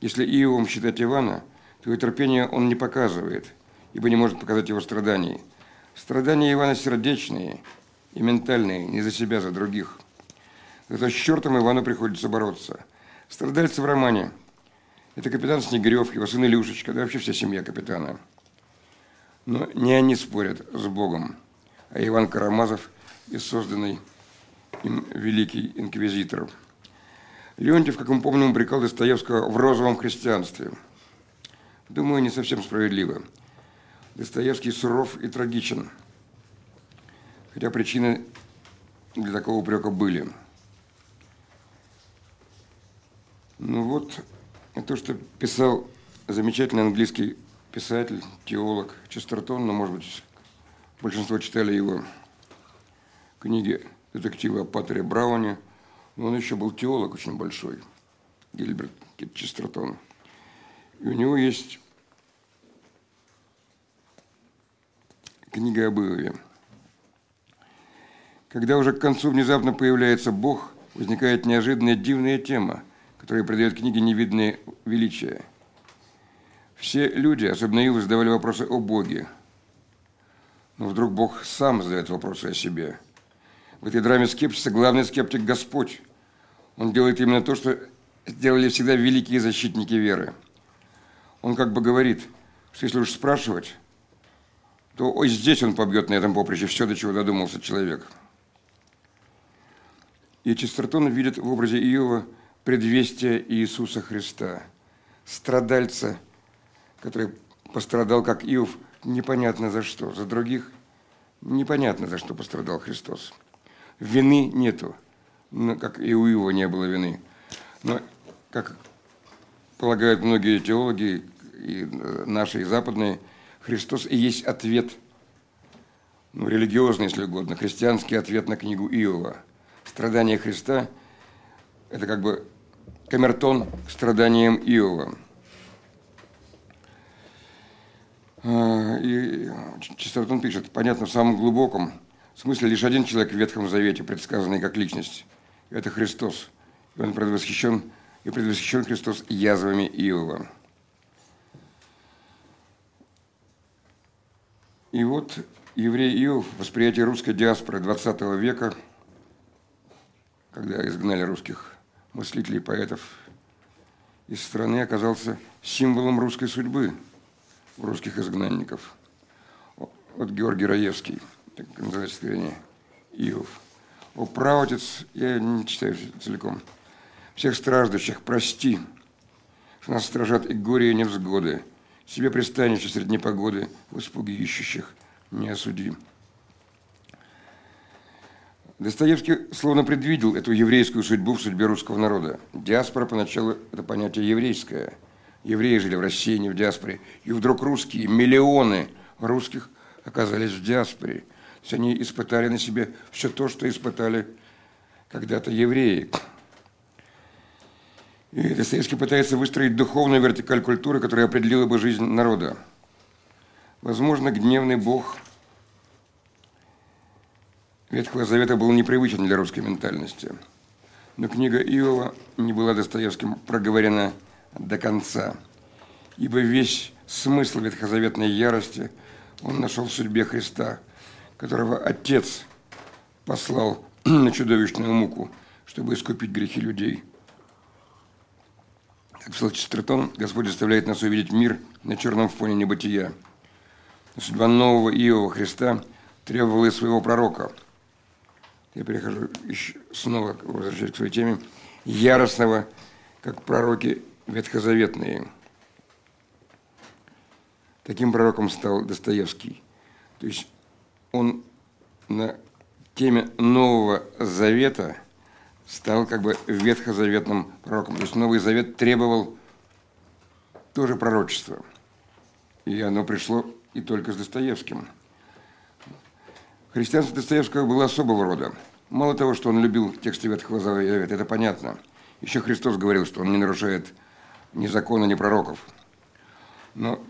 Если Иовом считать Ивана, то его терпение он не показывает, ибо не может показать его страданий. Страдания Ивана сердечные и ментальные, не за себя, за других. Зато с чертом Ивану приходится бороться. Страдальцы в романе – это капитан Снегирев, его сын Илюшечка, да вообще вся семья капитана. Но не они спорят с Богом, а Иван Карамазов и созданный им великий инквизитор – Леонтьев, как мы помним, упрекал Достоевского в розовом христианстве. Думаю, не совсем справедливо. Достоевский суров и трагичен. Хотя причины для такого упрека были. Ну вот, то, что писал замечательный английский писатель, теолог Честертон, но, может быть, большинство читали его книги детектива о Паттере Брауне – но он еще был теолог очень большой. Гильберт Честертон. И у него есть книга об Иове. Когда уже к концу внезапно появляется Бог, возникает неожиданная дивная тема, которая придает книге невидное величие. Все люди, особенно Иов, задавали вопросы о Боге. Но вдруг Бог сам задает вопросы о себе. В этой драме скептиса главный скептик – Господь. Он делает именно то, что сделали всегда великие защитники веры. Он как бы говорит, что если уж спрашивать, то ой, здесь он побьет на этом поприще все, до чего додумался человек. И Честертон видит в образе Иова предвестие Иисуса Христа, страдальца, который пострадал, как Иов, непонятно за что, за других непонятно за что пострадал Христос. Вины нету, но, как и у Иова не было вины. Но, как полагают многие теологи, и наши, и западные – Христос и есть ответ, ну, религиозный, если угодно, христианский ответ на книгу Иова. Страдания Христа – это как бы камертон к страданиям Иова. А, и Честертон пишет, понятно, в самом глубоком смысле лишь один человек в Ветхом Завете, предсказанный как личность. Это Христос. И он предвосхищен, и предвосхищен Христос язвами Иова. И вот еврей Иов, восприятие русской диаспоры 20 века, когда изгнали русских мыслителей и поэтов из страны, оказался символом русской судьбы русских изгнанников. Вот Георгий Раевский, так называется стихотворение Иов. «О, правотец, я не читаю целиком, всех страждущих прости, что нас стражат и горе, и невзгоды, себе пристанище среди непогоды, в испуге ищущих не осудим. Достоевский словно предвидел эту еврейскую судьбу в судьбе русского народа. Диаспора поначалу – это понятие еврейское. Евреи жили в России, не в диаспоре. И вдруг русские, миллионы русских оказались в диаспоре. То есть они испытали на себе все то, что испытали когда-то евреи. И Достоевский пытается выстроить духовную вертикаль культуры, которая определила бы жизнь народа. Возможно, гневный бог Ветхого Завета был непривычен для русской ментальности. Но книга Иова не была Достоевским проговорена до конца, ибо весь смысл ветхозаветной ярости он нашел в судьбе Христа, которого Отец послал на чудовищную муку, чтобы искупить грехи людей – как писал Честертон, Господь заставляет нас увидеть мир на черном фоне небытия. Судьба нового Иова Христа требовала из своего пророка. Я перехожу еще снова, возвращаюсь к своей теме. Яростного, как пророки ветхозаветные. Таким пророком стал Достоевский. То есть он на теме Нового Завета – стал как бы ветхозаветным пророком. То есть Новый Завет требовал тоже пророчества. И оно пришло и только с Достоевским. Христианство Достоевского было особого рода. Мало того, что он любил тексты Ветхого Завета, это понятно. Еще Христос говорил, что он не нарушает ни закона, ни пророков. Но,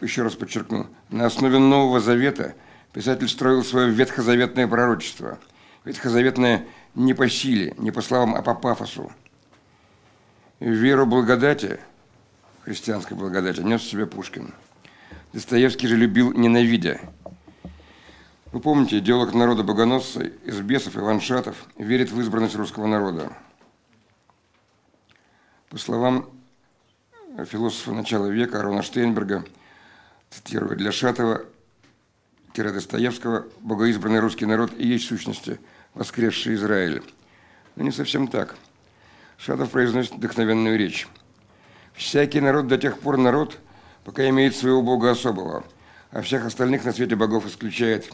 еще раз подчеркну, на основе Нового Завета писатель строил свое ветхозаветное пророчество. Ветхозаветное не по силе, не по словам, а по пафосу. Веру благодати, христианской благодати, нес в себе Пушкин. Достоевский же любил ненавидя. Вы помните, идеолог народа богоносца из бесов Иван Шатов верит в избранность русского народа. По словам философа начала века Арона Штейнберга, цитирую, для Шатова, Достоевского, богоизбранный русский народ и есть в сущности – воскресший Израиль. Но не совсем так. Шатов произносит вдохновенную речь. «Всякий народ до тех пор народ, пока имеет своего Бога особого, а всех остальных на свете богов исключает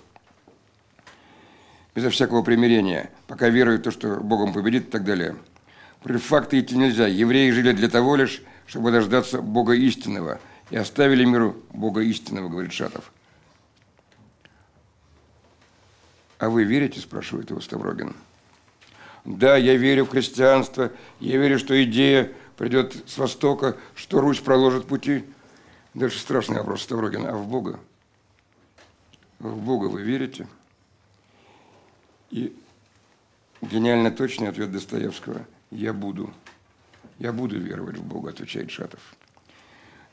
безо всякого примирения, пока верует в то, что Богом победит и так далее. Против факта идти нельзя. Евреи жили для того лишь, чтобы дождаться Бога истинного, и оставили миру Бога истинного, говорит Шатов. «А вы верите?» – спрашивает его Ставрогин. «Да, я верю в христианство, я верю, что идея придет с востока, что Русь проложит пути. Дальше страшный вопрос Ставрогина. А в Бога? В Бога вы верите? И гениально точный ответ Достоевского. Я буду. Я буду веровать в Бога, отвечает Шатов.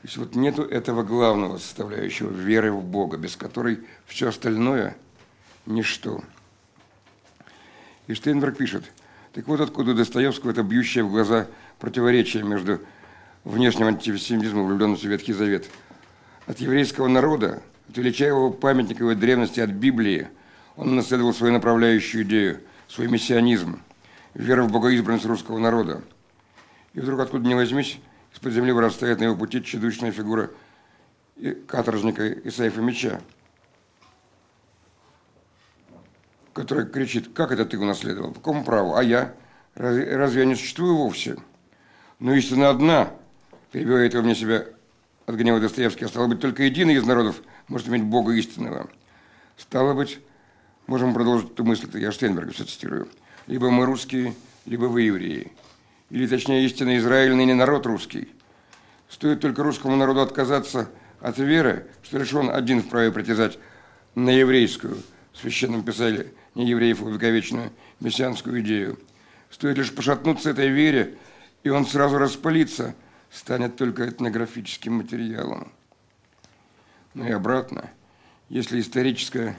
То есть вот нету этого главного составляющего веры в Бога, без которой все остальное – ничто. И Штейнберг пишет, так вот откуда у Достоевского это бьющее в глаза противоречие между внешним антисемитизмом влюбленностью в Ветхий Завет. От еврейского народа, от величайшего памятника его древности, от Библии, он наследовал свою направляющую идею, свой мессианизм, веру в богоизбранность русского народа. И вдруг откуда ни возьмись, из-под земли вырастает на его пути чудовищная фигура каторжника Исаифа Меча, который кричит, как это ты унаследовал, по какому праву, а я? Разве, разве я не существую вовсе? Но истина одна, перебивает его мне себя от гнева Достоевский, стало быть, только единый из народов может иметь Бога истинного. Стало быть, можем продолжить эту мысль, я Штейнберга все цитирую, либо мы русские, либо вы евреи – или точнее истинно Израиль ныне народ русский. Стоит только русскому народу отказаться от веры, что лишь он один вправе притязать на еврейскую, в священном писали не евреев увековеченную мессианскую идею. Стоит лишь пошатнуться этой вере, и он сразу распалится, станет только этнографическим материалом. Ну и обратно, если историческая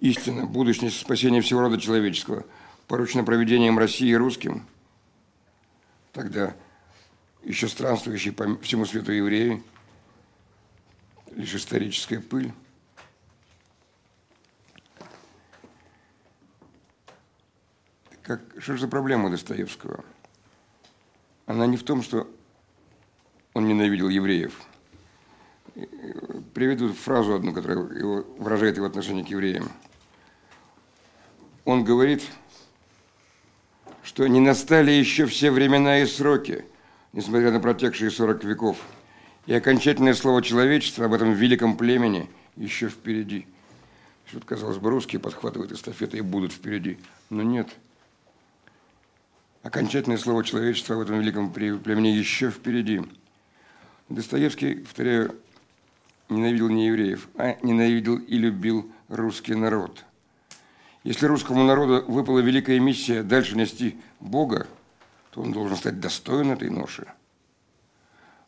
истина, будущность спасения всего рода человеческого – поручено проведением России русским, тогда еще странствующие по всему свету евреи, лишь историческая пыль. Как, что же за проблема Достоевского? Она не в том, что он ненавидел евреев. Приведу фразу одну, которая его, выражает его отношение к евреям. Он говорит, что не настали еще все времена и сроки, несмотря на протекшие 40 веков, и окончательное слово человечества об этом великом племени еще впереди. Что казалось бы, русские подхватывают эстафеты и будут впереди, но нет. Окончательное слово человечества об этом великом племени еще впереди. Достоевский, повторяю, ненавидел не евреев, а ненавидел и любил русский народ – если русскому народу выпала великая миссия дальше нести Бога, то он должен стать достоин этой ноши.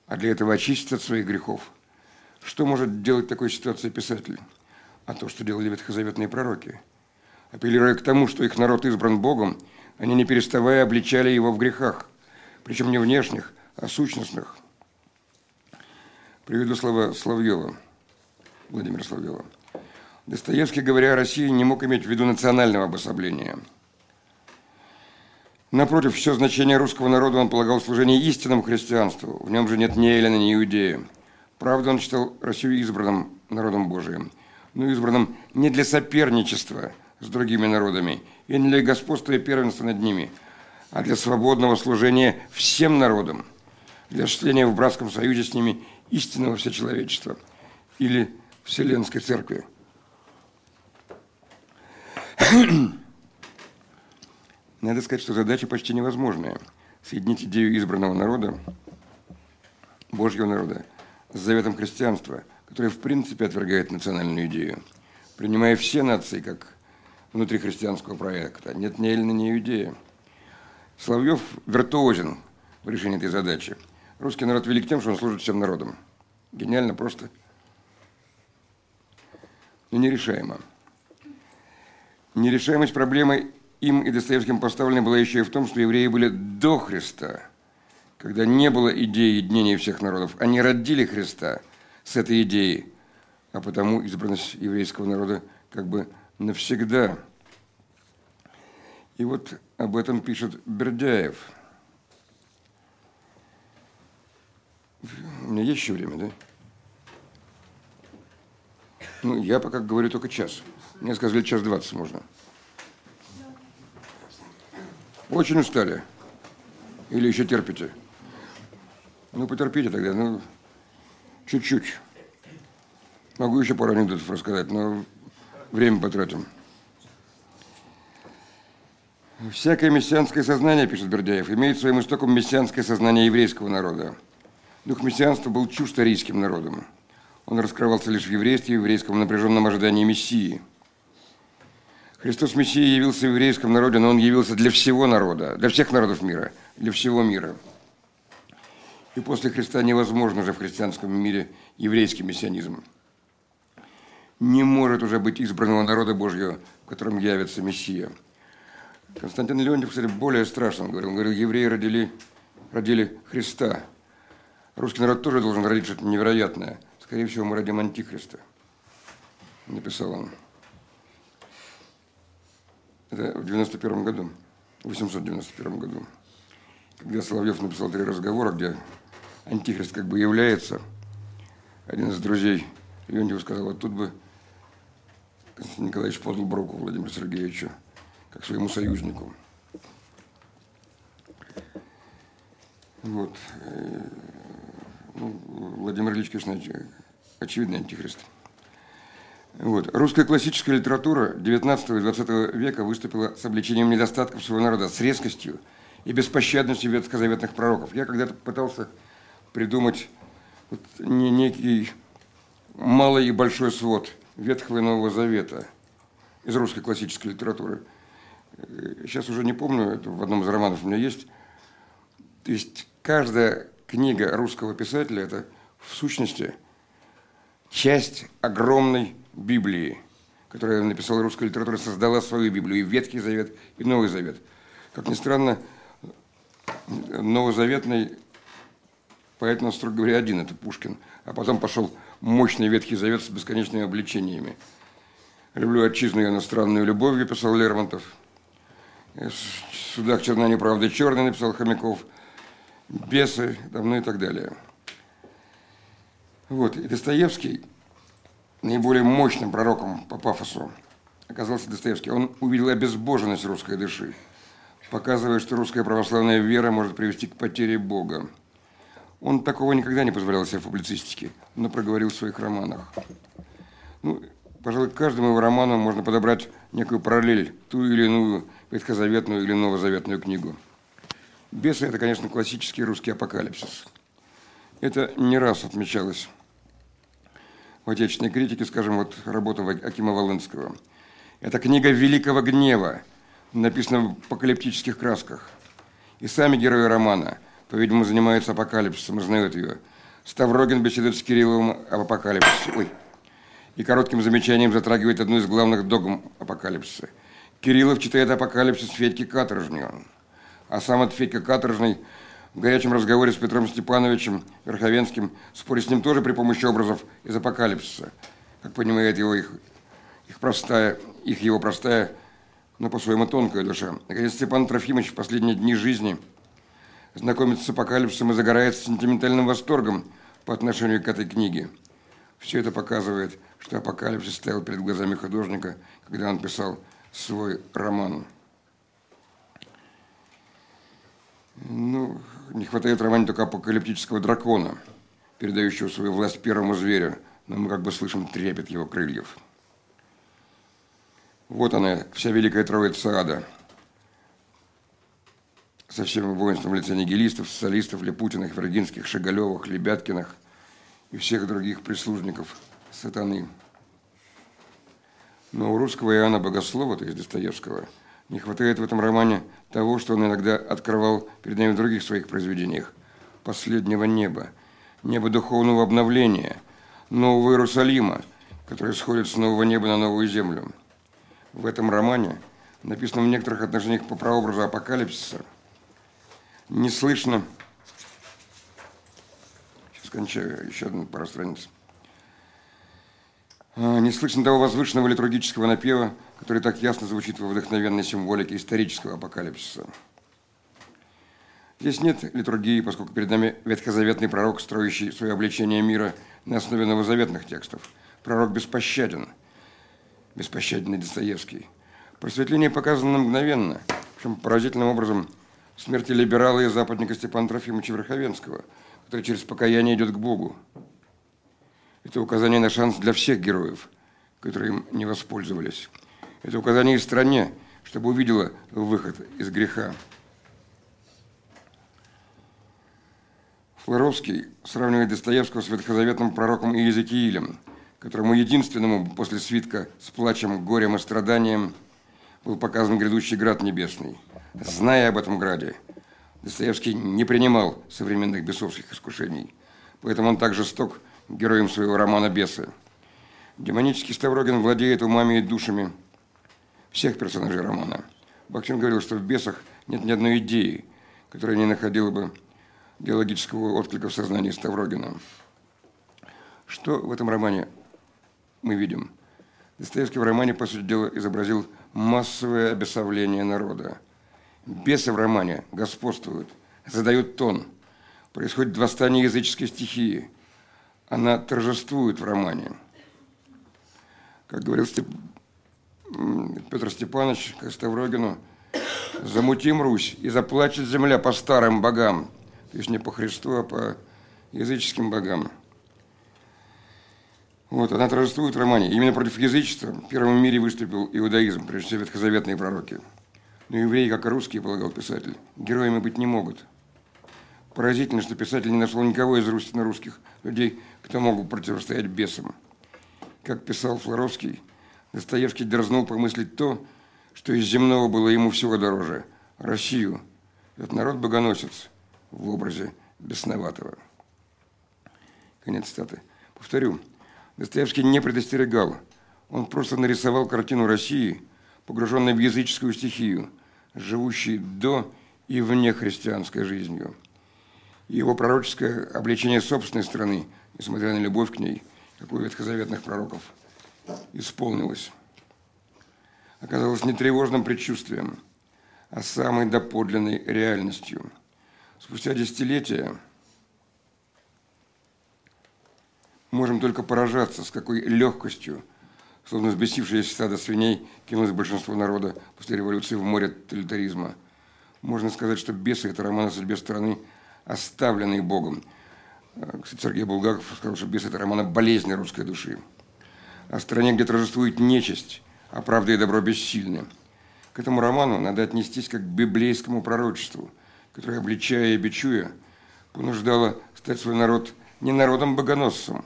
А для этого очиститься от своих грехов. Что может делать в такой ситуации писатель? А то, что делали ветхозаветные пророки. Апеллируя к тому, что их народ избран Богом, они не переставая обличали его в грехах, причем не внешних, а сущностных. Приведу слова Славьева, Владимира Славьева – Достоевский, говоря о России, не мог иметь в виду национального обособления. Напротив, все значение русского народа он полагал в служении истинному христианству. В нем же нет ни Эллина, ни Иудея. Правда, он считал Россию избранным народом Божиим, но избранным не для соперничества с другими народами и не для господства и первенства над ними, а для свободного служения всем народам, для чтения в братском союзе с ними истинного всечеловечества или Вселенской Церкви. Надо сказать, что задача почти невозможная. Соединить идею избранного народа, Божьего народа, с заветом христианства, которое в принципе отвергает национальную идею, принимая все нации как внутри христианского проекта. Нет ни Эллина, ни Иудея. Соловьев виртуозен в решении этой задачи. Русский народ велик тем, что он служит всем народам. Гениально просто, но нерешаемо. Нерешаемость проблемы им и Достоевским поставлена была еще и в том, что евреи были до Христа, когда не было идеи единения всех народов. Они родили Христа с этой идеей, а потому избранность еврейского народа как бы навсегда. И вот об этом пишет Бердяев. У меня есть еще время, да? Ну, я пока говорю только час. Мне сказали, час двадцать можно. Очень устали? Или еще терпите? Ну, потерпите тогда, ну, чуть-чуть. Могу еще пару анекдотов рассказать, но время потратим. Всякое мессианское сознание, пишет Бердяев, имеет своим истоком мессианское сознание еврейского народа. Дух мессианства был чужд арийским народом. Он раскрывался лишь в еврействе и в еврейском напряженном ожидании Мессии. Христос Мессия явился в еврейском народе, но он явился для всего народа, для всех народов мира, для всего мира. И после Христа невозможно же в христианском мире еврейский мессианизм. Не может уже быть избранного народа Божьего, в котором явится Мессия. Константин Леонтьев, кстати, более страшно говорил. Он говорил, евреи родили, родили Христа. Русский народ тоже должен родить что-то невероятное. Скорее всего, мы родим Антихриста. Написал он. Это в 91 году, в 891 году. Когда Соловьев написал три разговора, где Антихрист как бы является, один из друзей Леонтьева сказал, вот тут бы Константин Николаевич подал броку Владимиру Сергеевичу, как своему союзнику. Вот. Э, ну, Владимир Ильич, конечно, очевидный антихрист. Вот. Русская классическая литература XIX и XX века выступила с обличением недостатков своего народа, с резкостью и беспощадностью ветхозаветных пророков. Я когда-то пытался придумать вот некий малый и большой свод Ветхого и Нового Завета из русской классической литературы. Сейчас уже не помню, это в одном из романов у меня есть. То есть каждая книга русского писателя – это в сущности часть огромной Библии, которая написала русская литература, создала свою Библию, и Ветхий Завет, и Новый Завет. Как ни странно, Новозаветный поэт, но, строго говоря, один – это Пушкин. А потом пошел мощный Ветхий Завет с бесконечными обличениями. «Люблю отчизну я иностранную любовью», писал Лермонтов. «В судах черна неправда черный», написал Хомяков. «Бесы», там, ну и так далее. Вот. И Достоевский наиболее мощным пророком по пафосу оказался Достоевский. Он увидел обезбоженность русской души, показывая, что русская православная вера может привести к потере Бога. Он такого никогда не позволял себе в публицистике, но проговорил в своих романах. Ну, пожалуй, к каждому его роману можно подобрать некую параллель, ту или иную ветхозаветную или новозаветную книгу. «Бесы» – это, конечно, классический русский апокалипсис. Это не раз отмечалось в отечественной критике, скажем, вот работа Акима Волынского. Это книга великого гнева, написана в апокалиптических красках. И сами герои романа – по-видимому, занимается апокалипсисом и знает ее. Ставрогин беседует с Кирилловым об апокалипсисе. Ой. И коротким замечанием затрагивает одну из главных догм апокалипсиса. Кириллов читает апокалипсис Федьки Каторжню. А сам от Федька Каторжный в горячем разговоре с Петром Степановичем Верховенским спорит с ним тоже при помощи образов из апокалипсиса. Как понимает его их, их простая, их его простая, но по-своему тонкая душа. Наконец, Степан Трофимович в последние дни жизни – знакомится с апокалипсисом и загорается сентиментальным восторгом по отношению к этой книге. Все это показывает, что апокалипсис стоял перед глазами художника, когда он писал свой роман. Ну, не хватает романе только апокалиптического дракона, передающего свою власть первому зверю, но мы как бы слышим трепет его крыльев. Вот она, вся великая троица ада – со всем воинством лица нигилистов, социалистов, Лепутиных, Вердинских, Шагалевых, Лебяткиных и всех других прислужников сатаны. Но у русского Иоанна Богослова, то есть Достоевского, не хватает в этом романе того, что он иногда открывал перед нами в других своих произведениях. Последнего неба, небо духовного обновления, нового Иерусалима, который сходит с нового неба на новую землю. В этом романе, написанном в некоторых отношениях по прообразу апокалипсиса, не слышно. Сейчас кончаю, еще одну пару страниц. А, не слышно того возвышенного литургического напева, который так ясно звучит во вдохновенной символике исторического апокалипсиса. Здесь нет литургии, поскольку перед нами ветхозаветный пророк, строящий свое обличение мира на основе новозаветных текстов. Пророк беспощаден, беспощадный Достоевский. Просветление показано мгновенно, причем поразительным образом – смерти либерала и западника Степана Трофимовича Верховенского, который через покаяние идет к Богу. Это указание на шанс для всех героев, которые им не воспользовались. Это указание стране, чтобы увидела выход из греха. Флоровский сравнивает Достоевского с ветхозаветным пророком Иезекиилем, которому единственному после свитка с плачем, горем и страданием был показан грядущий град небесный. Зная об этом граде, Достоевский не принимал современных бесовских искушений, поэтому он так жесток героем своего романа «Бесы». Демонический Ставрогин владеет умами и душами всех персонажей романа. Бахтин говорил, что в «Бесах» нет ни одной идеи, которая не находила бы геологического отклика в сознании Ставрогина. Что в этом романе мы видим? Достоевский в романе, по сути дела, изобразил массовое обесовление народа. Бесы в романе господствуют, задают тон. Происходит восстание языческой стихии. Она торжествует в романе. Как говорил Степ... Петр Степанович к «Замутим Русь, и заплачет земля по старым богам, то есть не по Христу, а по языческим богам. Вот, она торжествует в романе. Именно против язычества в первом мире выступил иудаизм, прежде всего ветхозаветные пророки. Но евреи, как и русские, полагал писатель, героями быть не могут. Поразительно, что писатель не нашел никого из русских людей, кто мог бы противостоять бесам. Как писал Флоровский, Достоевский дерзнул помыслить то, что из земного было ему всего дороже – Россию, этот народ-богоносец – в образе бесноватого. Конец цитаты. Повторю, Достоевский не предостерегал. Он просто нарисовал картину России, погруженной в языческую стихию, живущей до и вне христианской жизнью. Его пророческое обличение собственной страны, несмотря на любовь к ней, как у ветхозаветных пророков, исполнилось. Оказалось не тревожным предчувствием, а самой доподлинной реальностью – спустя десятилетия можем только поражаться, с какой легкостью, словно взбесившееся стадо свиней, кинулось большинство народа после революции в море тоталитаризма. Можно сказать, что «Бесы» – это роман о судьбе страны, оставленный Богом. Кстати, Сергей Булгаков сказал, что «Бесы» – это роман о болезни русской души. О стране, где торжествует нечисть, а правда и добро бессильны. К этому роману надо отнестись как к библейскому пророчеству – которая, обличая и бичуя, понуждала стать свой народ не народом богоносцем,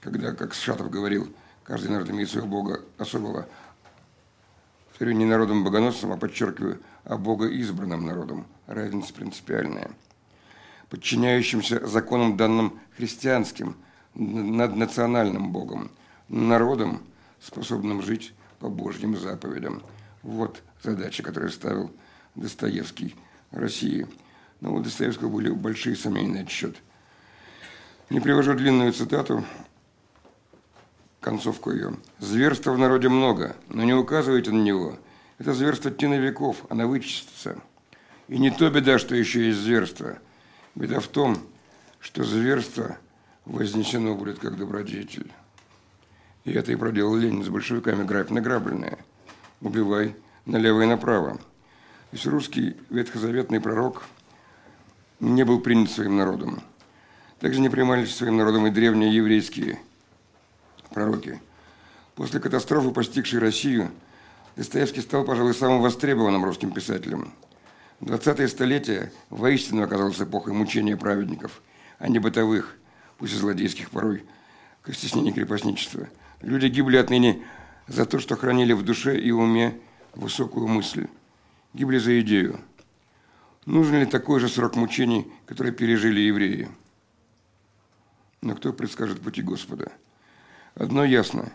когда, как Шатов говорил, каждый народ имеет своего бога особого, повторю, не народом богоносцем, а подчеркиваю, а бога избранным народом. Разница принципиальная. Подчиняющимся законам, данным христианским, над национальным богом, народом, способным жить по Божьим заповедям. Вот задача, которую ставил Достоевский – России. Но у Достоевского были большие сомнения на этот счет. Не привожу длинную цитату, концовку ее. «Зверства в народе много, но не указывайте на него. Это зверство веков, она вычистится. И не то беда, что еще есть зверство. Беда в том, что зверство вознесено будет как добродетель. И это и проделал Ленин с большевиками, грабь награбленное. Убивай налево и направо. То есть русский ветхозаветный пророк не был принят своим народом. Также не принимались своим народом и древние еврейские пророки. После катастрофы, постигшей Россию, Достоевский стал, пожалуй, самым востребованным русским писателем. 20-е столетие воистину оказалось эпохой мучения праведников, а не бытовых, пусть и злодейских порой, к стеснению крепостничества. Люди гибли отныне за то, что хранили в душе и уме высокую мысль гибли за идею. Нужен ли такой же срок мучений, который пережили евреи? Но кто предскажет пути Господа? Одно ясно,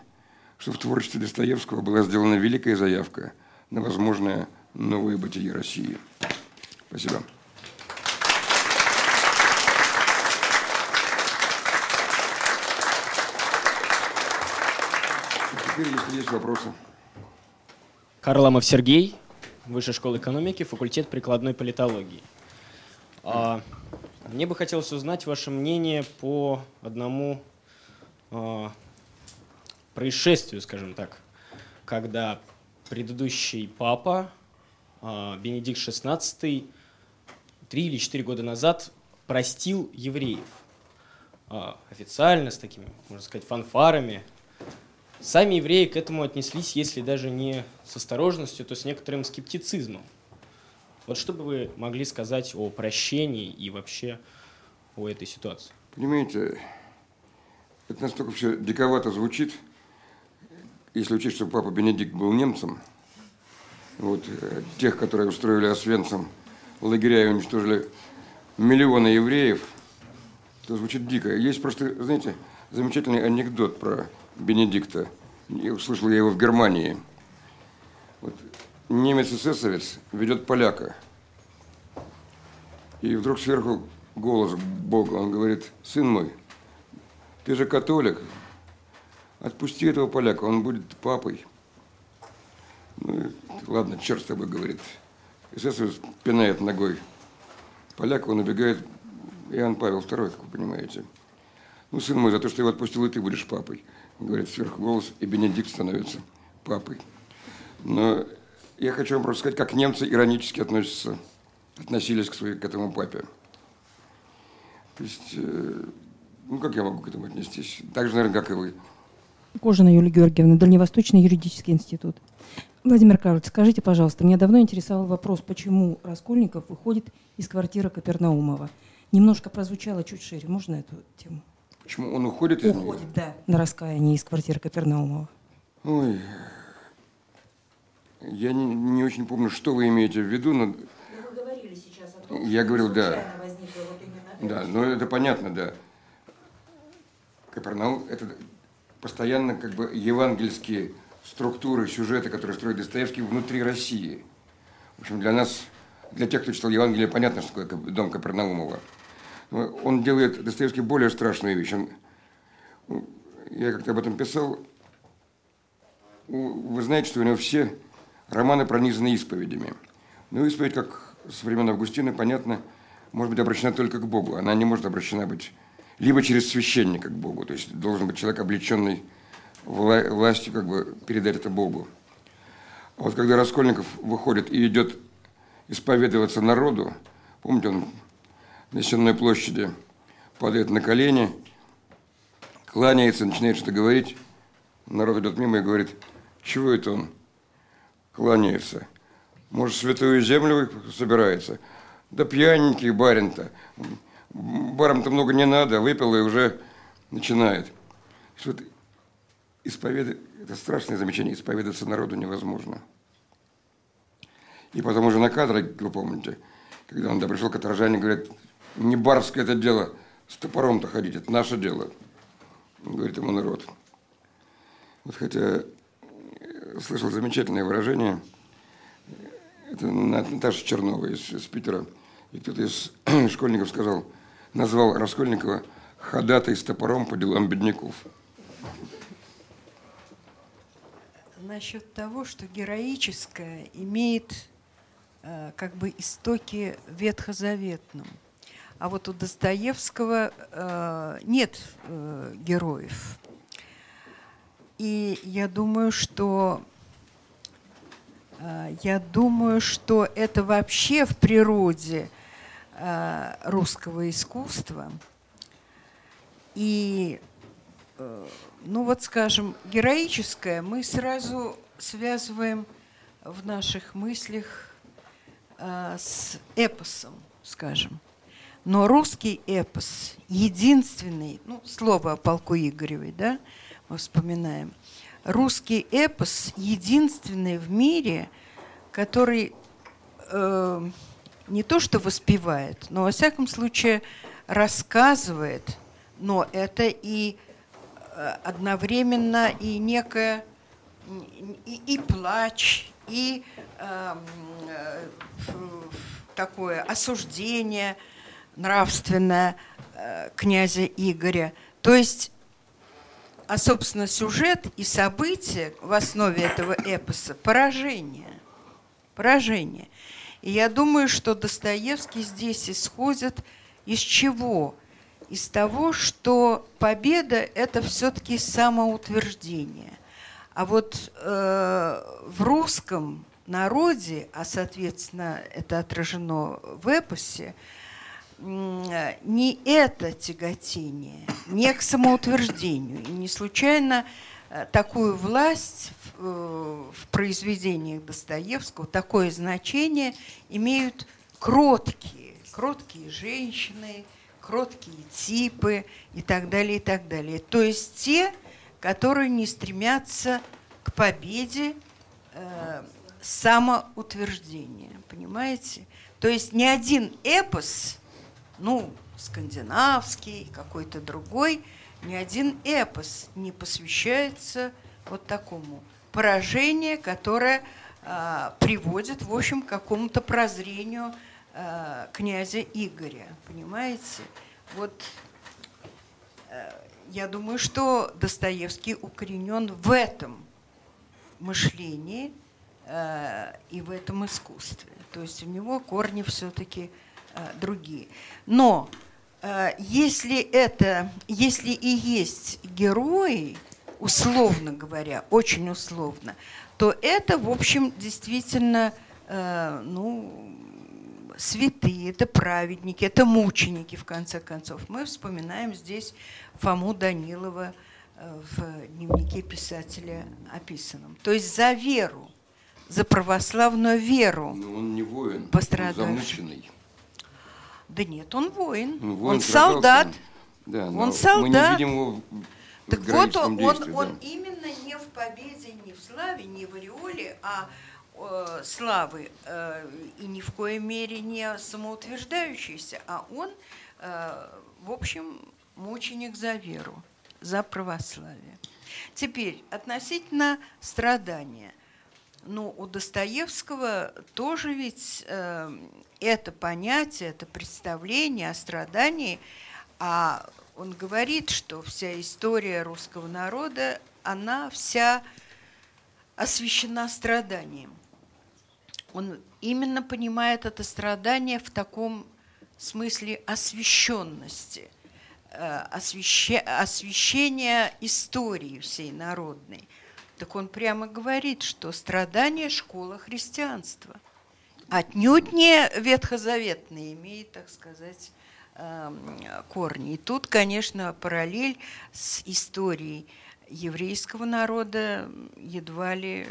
что в творчестве Достоевского была сделана великая заявка на возможное новое бытие России. Спасибо. Теперь, если есть вопросы. Харламов Сергей, Высшей школы экономики, факультет прикладной политологии. А, мне бы хотелось узнать ваше мнение по одному а, происшествию, скажем так, когда предыдущий папа а, Бенедикт XVI три или четыре года назад простил евреев официально, с такими, можно сказать, фанфарами, Сами евреи к этому отнеслись, если даже не с осторожностью, то с некоторым скептицизмом. Вот что бы вы могли сказать о прощении и вообще о этой ситуации? Понимаете, это настолько все диковато звучит, если учесть, что папа Бенедикт был немцем, вот, э, тех, которые устроили Освенцим лагеря и уничтожили миллионы евреев, то звучит дико. Есть просто, знаете, замечательный анекдот про Бенедикта. Услышал я его в Германии. Вот. Немец-эсэсовец ведет поляка. И вдруг сверху голос Бога, он говорит, сын мой, ты же католик, отпусти этого поляка, он будет папой. Ну, ладно, черт с тобой, говорит. Эсэсовец пинает ногой поляка, он убегает, Иоанн Павел II, как вы понимаете. Ну, сын мой, за то, что я его отпустил, и ты будешь папой говорит сверху голос, и Бенедикт становится папой. Но я хочу вам просто сказать, как немцы иронически относятся, относились к, своей, к этому папе. То есть, э, ну как я могу к этому отнестись? Так же, наверное, как и вы. Кожина Юлия Георгиевна, Дальневосточный юридический институт. Владимир Карлович, скажите, пожалуйста, меня давно интересовал вопрос, почему Раскольников выходит из квартиры Капернаумова. Немножко прозвучало чуть шире. Можно эту тему? Почему он уходит из уходит, нее? да, на раскаяние из квартиры Капернаумова. Ой, я не, не очень помню, что вы имеете в виду, но... Вы говорили сейчас о том, я говорил, да. Вот да, ну это понятно, да. Капернаум – это постоянно как бы евангельские структуры, сюжеты, которые строит Достоевский внутри России. В общем, для нас, для тех, кто читал Евангелие, понятно, что такое дом Капернаумова – он делает Достоевский более страшную вещь. Он, я как-то об этом писал. Вы знаете, что у него все романы пронизаны исповедями. Ну, исповедь, как со времен Августина, понятно, может быть обращена только к Богу. Она не может обращена быть либо через священника к Богу, то есть должен быть человек, облеченный вла- властью, как бы передать это Богу. А вот когда Раскольников выходит и идет исповедоваться народу, помните, он на Сенной площади, падает на колени, кланяется, начинает что-то говорить. Народ идет мимо и говорит, чего это он кланяется? Может, святую землю собирается? Да пьяненький барин-то. Барам-то много не надо, выпил и уже начинает. Вот исповед... Это страшное замечание, исповедаться народу невозможно. И потом уже на кадре, вы помните, когда он пришел каторжане, говорят, не барское это дело с топором-то ходить, это наше дело, говорит ему народ. Вот хотя э, слышал замечательное выражение, это Наташа Чернова из, из Питера, и кто-то из школьников сказал, назвал Раскольникова ходатай с топором по делам бедняков. Насчет того, что героическое имеет э, как бы истоки ветхозаветном – а вот у Достоевского э, нет э, героев. И я думаю, что э, я думаю, что это вообще в природе э, русского искусства. И, э, ну вот, скажем, героическое мы сразу связываем в наших мыслях э, с эпосом, скажем. Но русский эпос единственный, ну, слово о полку Игоревой, да, мы вспоминаем. Русский эпос единственный в мире, который э, не то что воспевает, но во всяком случае рассказывает, но это и э, одновременно и некое и, и плач, и эм, э, такое осуждение – нравственное э, князя Игоря. То есть, а, собственно, сюжет и события в основе этого эпоса – поражение. Поражение. И я думаю, что Достоевский здесь исходит из чего? Из того, что победа – это все-таки самоутверждение. А вот э, в русском народе, а соответственно это отражено в эпосе, не это тяготение, не к самоутверждению. И не случайно э, такую власть э, в произведениях Достоевского, такое значение имеют кроткие, кроткие женщины, кроткие типы и так далее, и так далее. То есть те, которые не стремятся к победе э, самоутверждения, понимаете? То есть ни один эпос, ну, скандинавский, какой-то другой, ни один эпос не посвящается вот такому поражению, которое э, приводит, в общем, к какому-то прозрению э, князя Игоря, понимаете? Вот э, я думаю, что Достоевский укоренен в этом мышлении э, и в этом искусстве. То есть у него корни все-таки другие. Но э, если это, если и есть герои, условно говоря, очень условно, то это, в общем, действительно, э, ну, святые, это праведники, это мученики, в конце концов. Мы вспоминаем здесь Фому Данилова э, в дневнике писателя описанном. То есть за веру, за православную веру. Но он не воин, он замученный. Да нет, он воин. Он, воин он солдат. Да, он солдат. Мы не видим его в так вот он, действии, он, да. именно не в победе, не в славе, не в ореоле, а э, славы э, и ни в коей мере не самоутверждающийся, а он, э, в общем, мученик за веру, за православие. Теперь относительно страдания. Ну, у Достоевского тоже ведь э, это понятие, это представление о страдании, а он говорит, что вся история русского народа, она вся освящена страданием. Он именно понимает это страдание в таком смысле освященности – Э, освещения истории всей народной. Так он прямо говорит, что страдание – школа христианства. Отнюдь не ветхозаветные, имеет, так сказать, эм, корни. И тут, конечно, параллель с историей еврейского народа едва ли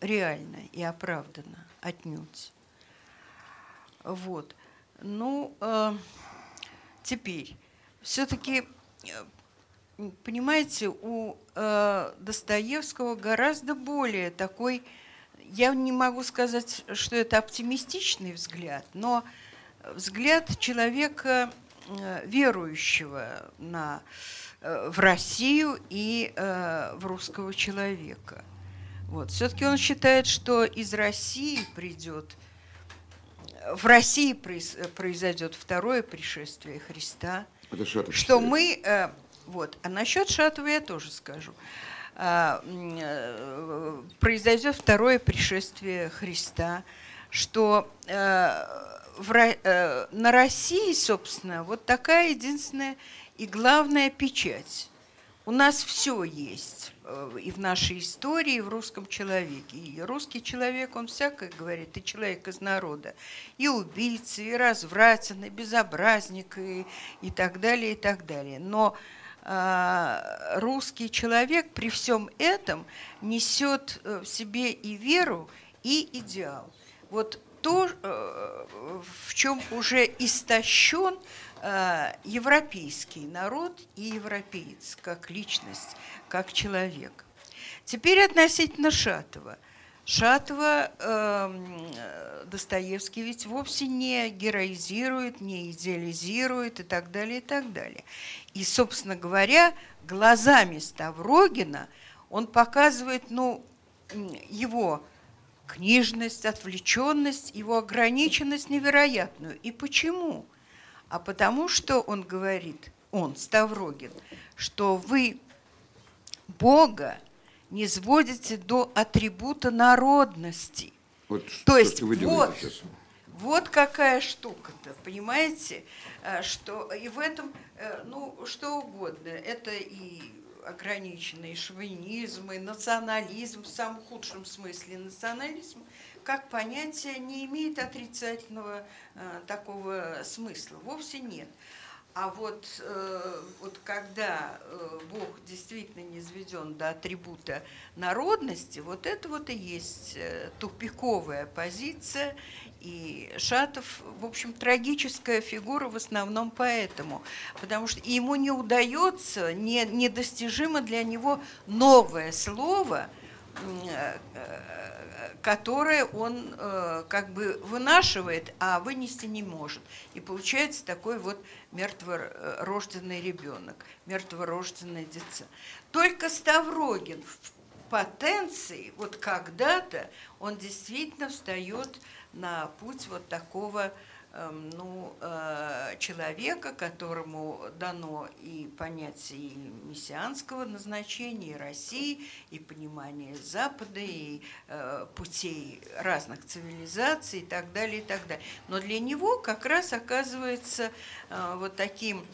реально и оправдана, отнюдь. Вот. Ну, э, теперь все-таки, э, понимаете, у э, Достоевского гораздо более такой, я не могу сказать, что это оптимистичный взгляд, но взгляд человека э, верующего на, э, в Россию и э, в русского человека. Вот. Все-таки он считает, что из России придет, в России произойдет второе пришествие Христа – это что считает. мы... Вот. А насчет Шатова я тоже скажу. А, э, произойдет второе пришествие Христа, что э, в, на России, собственно, вот такая единственная и главная печать. У нас все есть и в нашей истории, и в русском человеке. И русский человек, он всякое говорит, и человек из народа. И убийца, и развратен, и безобразник, и, и так далее, и так далее. Но э, русский человек при всем этом несет э, в себе и веру, и идеал. Вот то, э, в чем уже истощен э, европейский народ и европеец как личность, как человек. Теперь относительно Шатова. Шатова э, Достоевский ведь вовсе не героизирует, не идеализирует и так далее, и так далее. И, собственно говоря, глазами Ставрогина он показывает ну, его книжность, отвлеченность, его ограниченность невероятную. И почему? А потому что он говорит, он, Ставрогин, что вы Бога не сводите до атрибута народности. Вот То есть вот, вот какая штука-то, понимаете, э, что и в этом, э, ну, что угодно, это и ограниченный шовинизм, и национализм, в самом худшем смысле. Национализм, как понятие не имеет отрицательного э, такого смысла, вовсе нет. А вот, э, вот когда э, Бог действительно не изведен до атрибута народности, вот это вот и есть э, тупиковая позиция. И Шатов, в общем, трагическая фигура в основном поэтому, потому что ему не удается, не, недостижимо для него новое слово – которое он э, как бы вынашивает, а вынести не может. И получается такой вот мертворожденный ребенок, мертворожденное дитя. Только Ставрогин в потенции, вот когда-то он действительно встает на путь вот такого ну, э, человека, которому дано и понятие мессианского назначения, и России, и понимание Запада, и э, путей разных цивилизаций и так далее, и так далее. Но для него как раз оказывается э, вот таким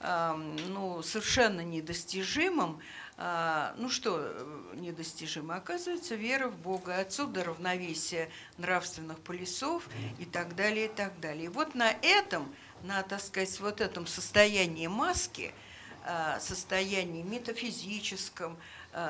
эм, ну, совершенно недостижимым ну что э, недостижимо? Оказывается, вера в Бога, отсюда равновесие нравственных полисов и так далее, и так далее. И вот на этом, на, так сказать, вот этом состоянии маски, а, состоянии метафизическом,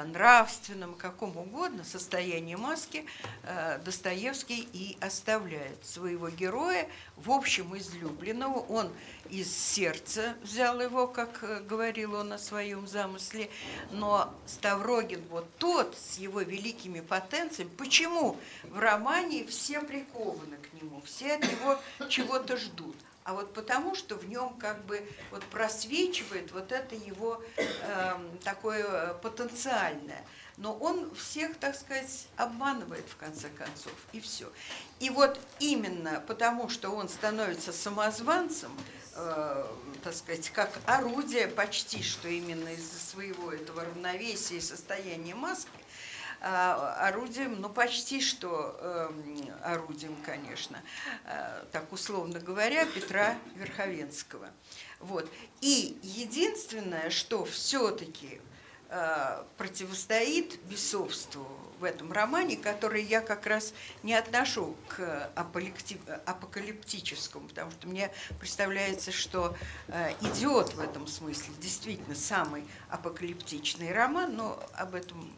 нравственном, каком угодно состоянии маски э, Достоевский и оставляет своего героя, в общем, излюбленного. Он из сердца взял его, как э, говорил он о своем замысле, но Ставрогин вот тот с его великими потенциями, почему в романе все прикованы к нему, все от него чего-то ждут – а вот потому, что в нем как бы вот просвечивает вот это его э, такое потенциальное. Но он всех, так сказать, обманывает в конце концов, и все. И вот именно потому, что он становится самозванцем, э, так сказать, как орудие почти что именно из-за своего этого равновесия и состояния маски, орудием, ну почти что эм, орудием, конечно, э, так условно говоря, Петра Верховенского. Вот. И единственное, что все-таки э, противостоит бесовству в этом романе, который я как раз не отношу к апокалиптическому, потому что мне представляется, что э, «Идиот» в этом смысле действительно самый апокалиптичный роман, но об этом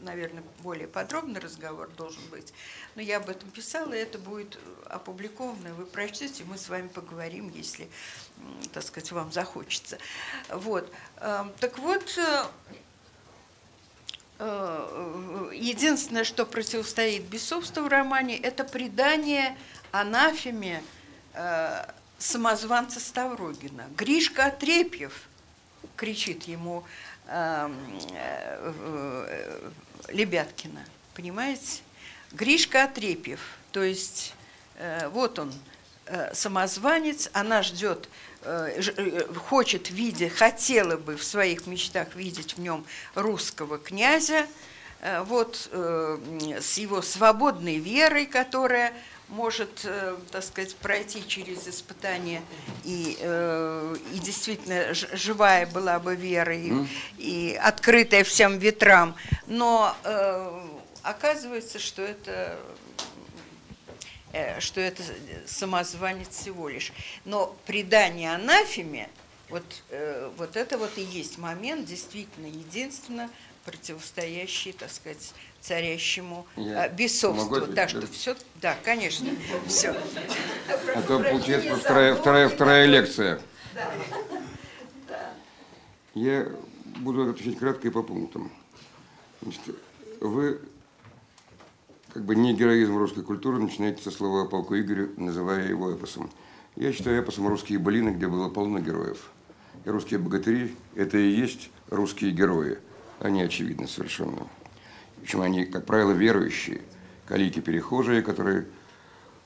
наверное, более подробный разговор должен быть. Но я об этом писала, и это будет опубликовано, вы прочтете, мы с вами поговорим, если, так сказать, вам захочется. Вот. Эм, так вот, э, э, единственное, что противостоит бесовству в романе, это предание анафеме э, самозванца Ставрогина. Гришка Отрепьев кричит ему эм, Лебяткина, понимаете? Гришка Отрепьев, то есть э, вот он, э, самозванец, она ждет, э, э, хочет видеть, хотела бы в своих мечтах видеть в нем русского князя, э, вот э, с его свободной верой, которая может, э, так сказать, пройти через испытание, и, э, и действительно живая была бы вера, и, и открытая всем ветрам. Но э, оказывается, что это что это самозванец всего лишь. Но предание анафеме, вот, вот это вот и есть момент, действительно, единственно противостоящий, так сказать, царящему Я а, бесовству. Так что все, да, конечно, все. А то получается вторая, вторая, вторая лекция. Я буду отвечать кратко и по пунктам. Значит, вы как бы не героизм русской культуры начинаете со слова о полку Игорю, называя его эпосом. Я считаю эпосом русские былины, где было полно героев. И русские богатыри – это и есть русские герои. Они очевидны совершенно. Причем они, как правило, верующие, калики перехожие, которые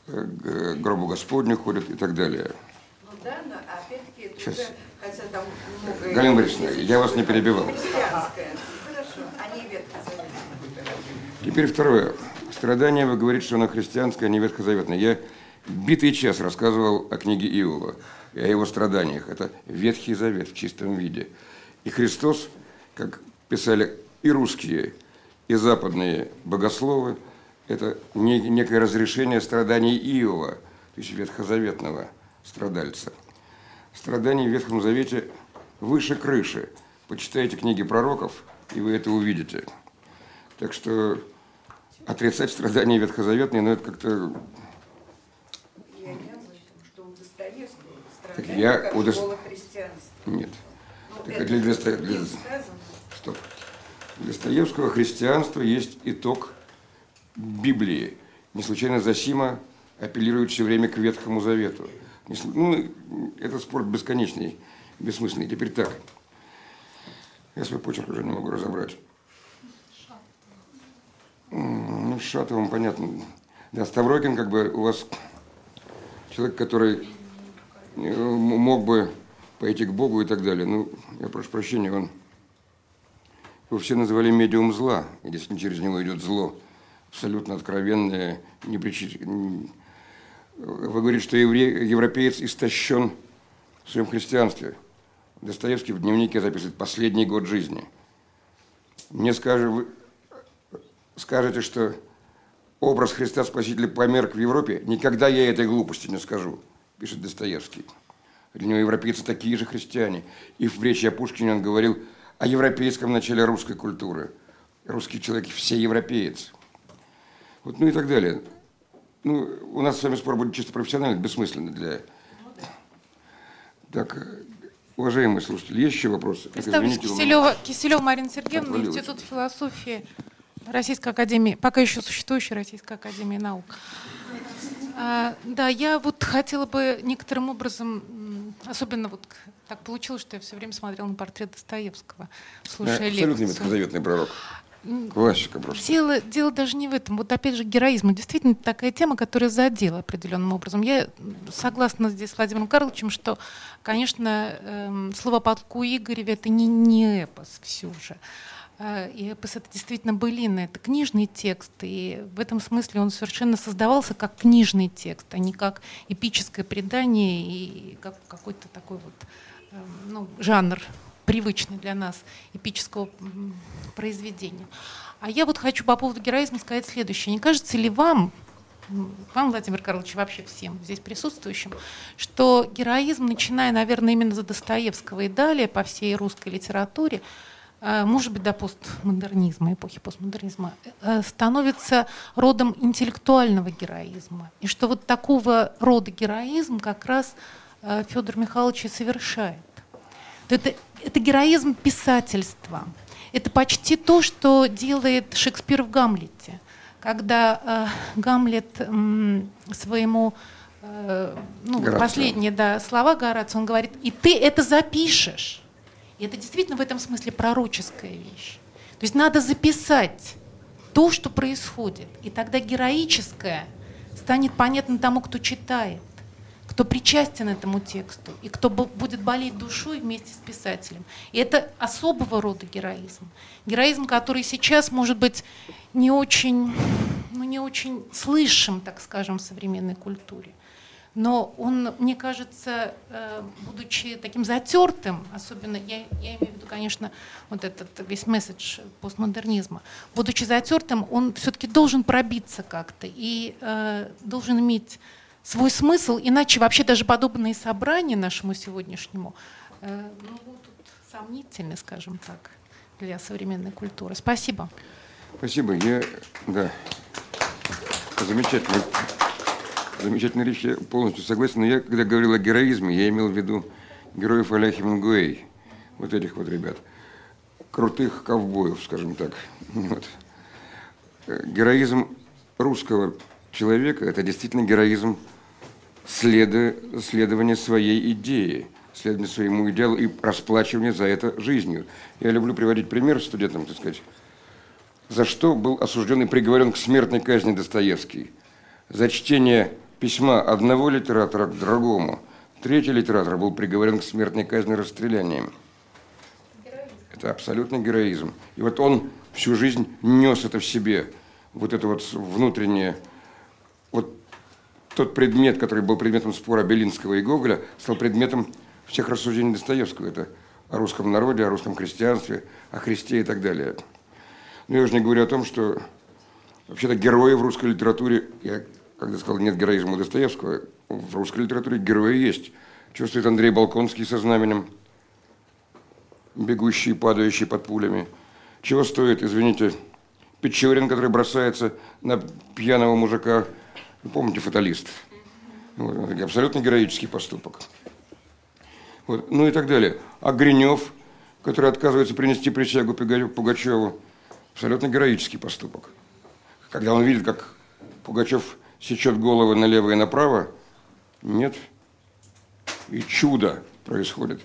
э, к гробу Господню ходят и так далее. Ну да, но опять-таки это Сейчас. уже, хотя там много... Галина Борисовна, я вас не перебивал. Теперь второе. Страдание, вы говорите, что оно христианское, а не ветхозаветное. Я битый час рассказывал о книге Иова и о его страданиях. Это Ветхий Завет в чистом виде. И Христос, как писали и русские, и западные богословы – это некое разрешение страданий Иова, то есть ветхозаветного страдальца. страданий в Ветхом Завете выше крыши. Почитайте книги пророков, и вы это увидите. Так что отрицать страдания ветхозаветные, ну это как-то... Я не что у Достоевского Так я как у Дос- школа христианства. Нет. Ну, Так это для, Досто- не для- Стоп. У Достоевского христианство есть итог Библии. Не случайно Зосима апеллирует все время к Ветхому Завету. Ну, это спорт бесконечный, бессмысленный. Теперь так. Я свой почерк уже не могу разобрать. Ну, Шатовым понятно. Да, Ставрокин, как бы у вас человек, который э, мог бы пойти к Богу и так далее. Ну, я прошу прощения, он его все называли медиум зла, и действительно через него идет зло, абсолютно откровенное, не причи- м, Вы говорите, что евре- европеец истощен в своем христианстве. Достоевский в дневнике записывает «последний год жизни». Мне скажи, вы скажете, что образ Христа Спасителя померк в Европе, никогда я этой глупости не скажу, пишет Достоевский. Для него европейцы такие же христиане. И в речи о Пушкине он говорил о европейском начале русской культуры. Русский человек все европеец. Вот, ну и так далее. Ну, у нас с вами спор будет чисто профессиональный, бессмысленный для... Так, уважаемые слушатели, есть еще вопросы? Представлюсь, у меня- Киселева, Киселева Марина Сергеевна. Институт философии Российской Академии, пока еще существующей Российской Академии Наук. А, да, я вот хотела бы некоторым образом, особенно вот так получилось, что я все время смотрела на портрет Достоевского, Да, слушая Абсолютно ветхозаветный пророк. Классика просто. Дело, дело даже не в этом. Вот опять же героизм. Действительно такая тема, которая задела определенным образом. Я согласна здесь с Владимиром Карловичем, что, конечно, эм, слово о полку Игореве это не, не эпос все же. Э, И эпос это действительно былина, это книжный текст, и в этом смысле он совершенно создавался как книжный текст, а не как эпическое предание и как какой-то такой вот ну, жанр привычный для нас эпического произведения. А я вот хочу по поводу героизма сказать следующее. Не кажется ли вам, вам, Владимир Карлович, вообще всем здесь присутствующим, что героизм, начиная, наверное, именно за Достоевского и далее по всей русской литературе, э, может быть, до постмодернизма, эпохи постмодернизма, э, становится родом интеллектуального героизма. И что вот такого рода героизм как раз Федор Михайлович совершает. Это, это героизм писательства. Это почти то, что делает Шекспир в Гамлете. Когда э, Гамлет м, своему э, ну, Горацио. последние да, слова Горацио, он говорит, и ты это запишешь. И это действительно в этом смысле пророческая вещь. То есть надо записать то, что происходит. И тогда героическое станет понятно тому, кто читает кто причастен этому тексту и кто бу- будет болеть душой вместе с писателем. И это особого рода героизм. Героизм, который сейчас, может быть, не очень, ну, не очень слышим, так скажем, в современной культуре. Но он, мне кажется, э, будучи таким затертым, особенно, я, я имею в виду, конечно, вот этот весь месседж постмодернизма, будучи затертым, он все-таки должен пробиться как-то и э, должен иметь свой смысл, иначе вообще даже подобные собрания нашему сегодняшнему э, ну, будут сомнительны, скажем так, для современной культуры. Спасибо. Спасибо. Я, да, замечательно. Замечательная речь, я полностью согласен. Но я, когда говорил о героизме, я имел в виду героев а-ля вот этих вот ребят, крутых ковбоев, скажем так. Вот. Э, Героизм русского человека – это действительно героизм следа, следования своей идеи, следования своему идеалу и расплачивания за это жизнью. Я люблю приводить пример студентам, так сказать, за что был осужден и приговорен к смертной казни Достоевский. За чтение письма одного литератора к другому. Третий литератор был приговорен к смертной казни расстрелянием. Это абсолютный героизм. И вот он всю жизнь нес это в себе. Вот это вот внутреннее, тот предмет, который был предметом спора Белинского и Гоголя, стал предметом всех рассуждений Достоевского. Это о русском народе, о русском крестьянстве, о Христе и так далее. Ну, я уже не говорю о том, что вообще-то герои в русской литературе, я когда сказал, нет героизма у Достоевского, в русской литературе герои есть. Стоит Андрей Балконский со знаменем, бегущий падающий под пулями? Чего стоит, извините, Печорин, который бросается на пьяного мужика, вы помните, фаталист? Вот, абсолютно героический поступок. Вот, ну и так далее. А Гринев, который отказывается принести присягу Пугачеву, абсолютно героический поступок. Когда он видит, как Пугачев сечет головы налево и направо, нет. И чудо происходит.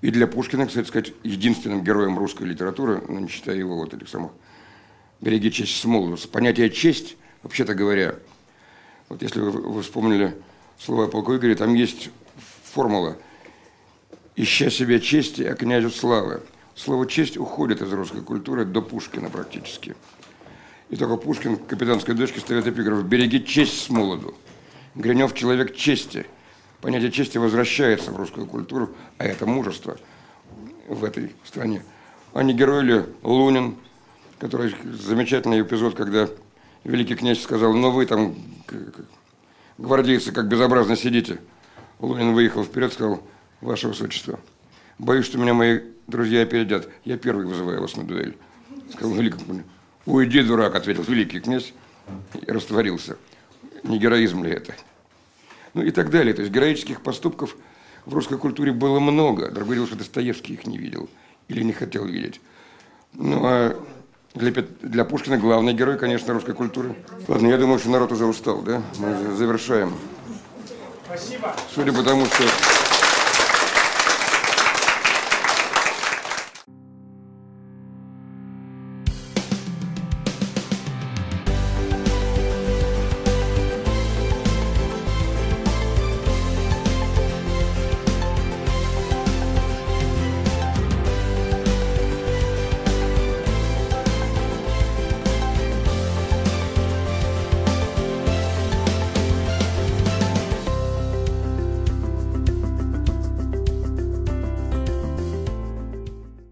И для Пушкина, кстати сказать, единственным героем русской литературы, ну, не считая его вот этих самых «Береги честь Смолвус». Понятие «честь», вообще-то говоря, вот если вы, вы вспомнили слова полку Игоря, там есть формула «Ища себе чести, а князю славы». Слово «честь» уходит из русской культуры до Пушкина практически. И только Пушкин капитанской дочке ставит эпиграф «Береги честь с молоду». Гринев – человек чести – понятие чести возвращается в русскую культуру, а это мужество в этой стране. А не герой ли Лунин, который замечательный эпизод, когда великий князь сказал, ну вы там, гвардейцы, как безобразно сидите. Лунин выехал вперед, сказал, ваше высочество, боюсь, что меня мои друзья опередят. Я первый вызываю вас на дуэль. Сказал великий князь. Уйди, дурак, ответил великий князь и растворился. Не героизм ли это? ну и так далее. То есть героических поступков в русской культуре было много. Другое дело, что Достоевский их не видел или не хотел видеть. Ну а для, для Пушкина главный герой, конечно, русской культуры. Ладно, я думаю, что народ уже устал, да? Мы завершаем. Спасибо. Судя по тому, что